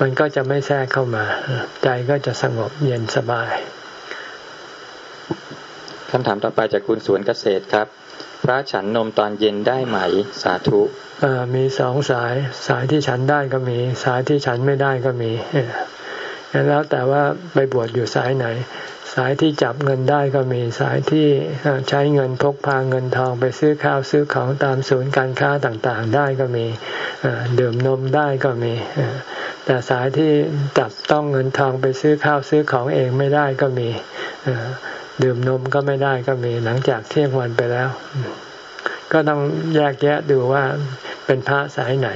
มันก็จะไม่แทรกเข้ามา ใจก็จะสงบเย็นสบายคำถามต่อไปจากคุณสวนเกษตรครับ พระฉันนมตอนเย็นได้ไหมสาธุ มีสองสายสายที่ฉันได้ก็มี สายที่ฉันไม่ได้ก็มีแล้วแต่ว่าไปบวชอยู่สายไหน สายที่จับเงินได้ก็มีสายที่ใช้เงินพกพาเงินทองไปซื้อข้าวซื้อของตามศูนย์การค้าต่างๆ ได้ก็มีดื่มนมได้ก็มีแต่สายที่จับต้องเงินทองไปซื้อข้าวซื้อของเองไม่ได้ก็มีดื่มนมก็ไม่ได้ก็มีหลังจากเที่ยงวันไปแล้ว ก็ต้องแยกแยะดูว่าเป็นพระสายไหน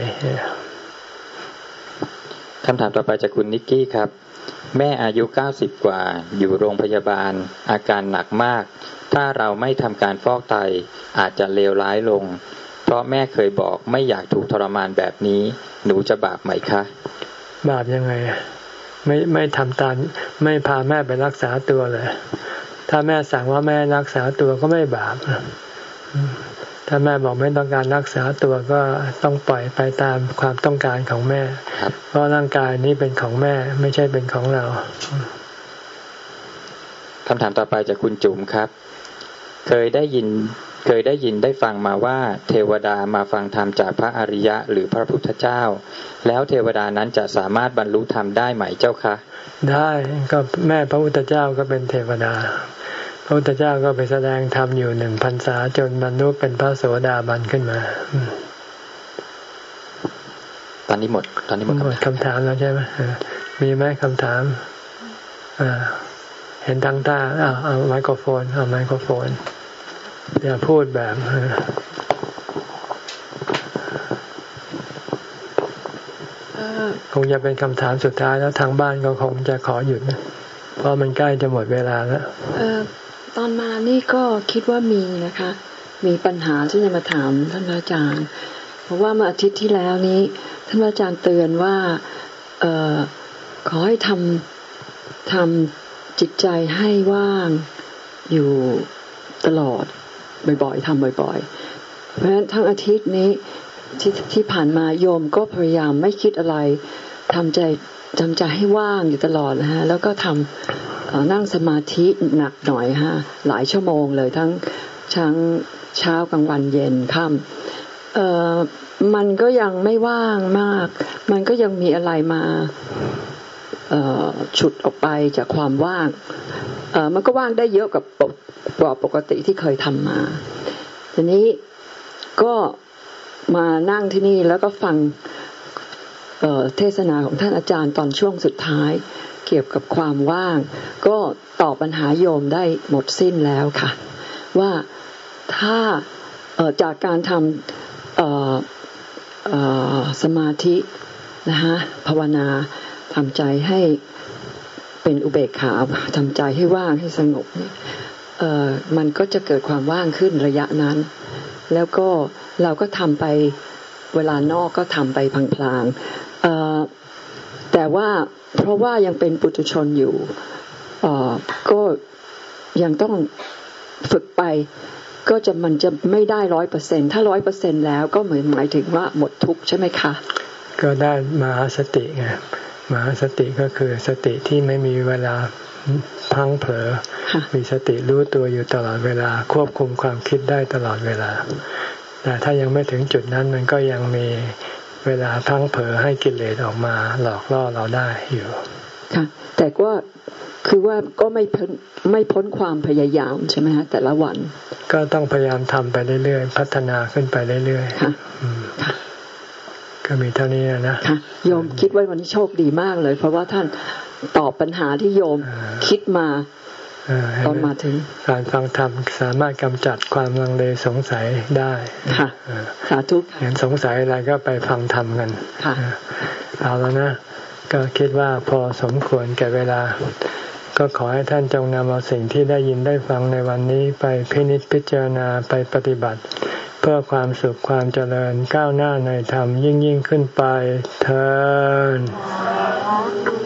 คำถามต่อไปจากคุณนิกกี้ครับ แม่อายุเก้าสิบกว่า อยู่โรงพยาบาล อาการหนักมาก ถ้าเราไม่ทำการฟอกไตอาจจะเลวร้ายลง เพราะแม่เคยบอกไม่อยากถูกทรมานแบบนี้ หนูจะบาปไหมคะ บาปยังไง ไม่ไม่ทำตามไม่พาแม่ไปรักษาตัวเลย ถ้าแม่สั่งว่าแม่รักษาตัวก็ไม่บาป ถ้าแม่บอกไม่ต้องการรักษาตัวก็ต้องปล่อยไปตามความต้องการของแม่ เพราะร่างกายนี้เป็นของแม่ไม่ใช่เป็นของเราคำถามต่อไปจากคุณจุ๋มครับ เคยได้ยินเคยได้ยินได้ฟังมาว่าเทวดามาฟังธรรมจากพระอริยะหรือพระพุทธเจ้า แล้วเทวดานั้นจะสามารถบรรลุธรรมได้ไหมเจ้าคะ ได้ก็แม่พระพุทธเจ้าก็เป็นเทวดา พระพุทธเจ้าก็ไปแสดงธรรมอยู่หนึ่งพรรษาจนบรรลุเป็นพระโสดาบันขึ้นมา ตอนนี้หมด ตอนนี้หมดคำถามแล้วใช่ไหมมีไหมคำถามอ่าเห็นทางตาเอาเอาไมโครโฟน เอาไมโครโฟนอย่าพูดแบบคงจะเป็นคำถามสุดท้ายแล้วทางบ้านก็คงจะขอหยุดนะ เพราะมันใกล้จะหมดเวลาแล้ว ตอนมานี่ก็คิดว่ามีนะคะ มีปัญหาที่จะมาถามท่านอาจารย์ เพราะว่าเมื่ออาทิตย์ที่แล้วนี้ ท่านอาจารย์เตือนว่าเออขอให้ทำทำจิตใจให้ว่างอยู่ตลอดบ่อยๆทำบ่อย ๆ เพราะฉะนั้นทั้งอาทิตย์นี้ที่ที่ผ่านมาโยมก็พยายามไม่คิดอะไรทำใจ ทำใจให้ว่างอยู่ตลอดนะฮะแล้วก็ทำนั่งสมาธิหนักหน่อยฮะหลายชั่วโมงเลยทั้งทั้งเช้ากลางวันเย็นค่ำเอ่อมันก็ยังไม่ว่างมาก มันก็ยังมีอะไรมาเอ่อฉุดออกไปจากความว่างเอ่อมันก็ว่างได้เยอะกับปกปกติที่เคยทำมา ทีนี้ก็มานั่งที่นี่แล้วก็ฟัง เทศนาของท่านอาจารย์ตอนช่วงสุดท้าย เกี่ยวกับความว่าง ก็ตอบปัญหาโยมได้หมดสิ้นแล้วค่ะ ว่าถ้าจากการทำสมาธินะคะภาวนาทำใจให้เป็นอุเบกขาทำใจให้ว่างให้สงบเนี่ยมันก็จะเกิดความว่างขึ้นระยะนั้น แล้วก็เราก็ทำไปเวลานอกก็ทำไปพลาง แต่ว่าเพราะว่ายังเป็นปุถุชนอยู่ก็ยังต้องฝึกไปก็จะมันจะไม่ได้ร้อยเปอร์เซ็นถ้าร้อยเปอร์เซ็นแล้วก็เหมือนหมายถึงว่าหมดทุกใช่ไหมคะ ก็ได้มาสติไงมาสติก็คือสติที่ไม่มีเวลาพังเผลอ มีสติรู้ตัวอยู่ตลอดเวลาควบคุมความคิดได้ตลอดเวลาแต่ถ้ายังไม่ถึงจุดนั้นมันก็ยังมี เวลาพังเผลอให้กิเลสออกมาหลอกล่อเราได้อยู่ค่ะแต่ก็คือว่าก็ไม่พ้นไม่พ้นความพยายามใช่ไหมฮะแต่ละวัน ก็ต้องพยายามทำไปเรื่อยๆ พัฒนาขึ้นไปเรื่อยๆค่ะก็มีเท่านี้นะค่ะโยมคิดว่าวันนี้โชคดีมากเลย เพราะว่าท่านตอบปัญหาที่โยมคิดมา ตอนมาถึง การฟังธรรมสามารถกำจัดความลังเลสงสัยได้ค่ะสาธุเห็นสงสัยอะไรก็ไปฟังธรรมกันค่ะเอาแล้วนะ ก็คิดว่าพอสมควรแก่เวลา ก็ขอให้ท่านจงนำเอาสิ่งที่ได้ยินได้ฟังในวันนี้ไปพินิจพิจารณาไปปฏิบัติ เพื่อความสุขความเจริญก้าวหน้าในธรรมยิ่งยิ่งขึ้นไปเธอ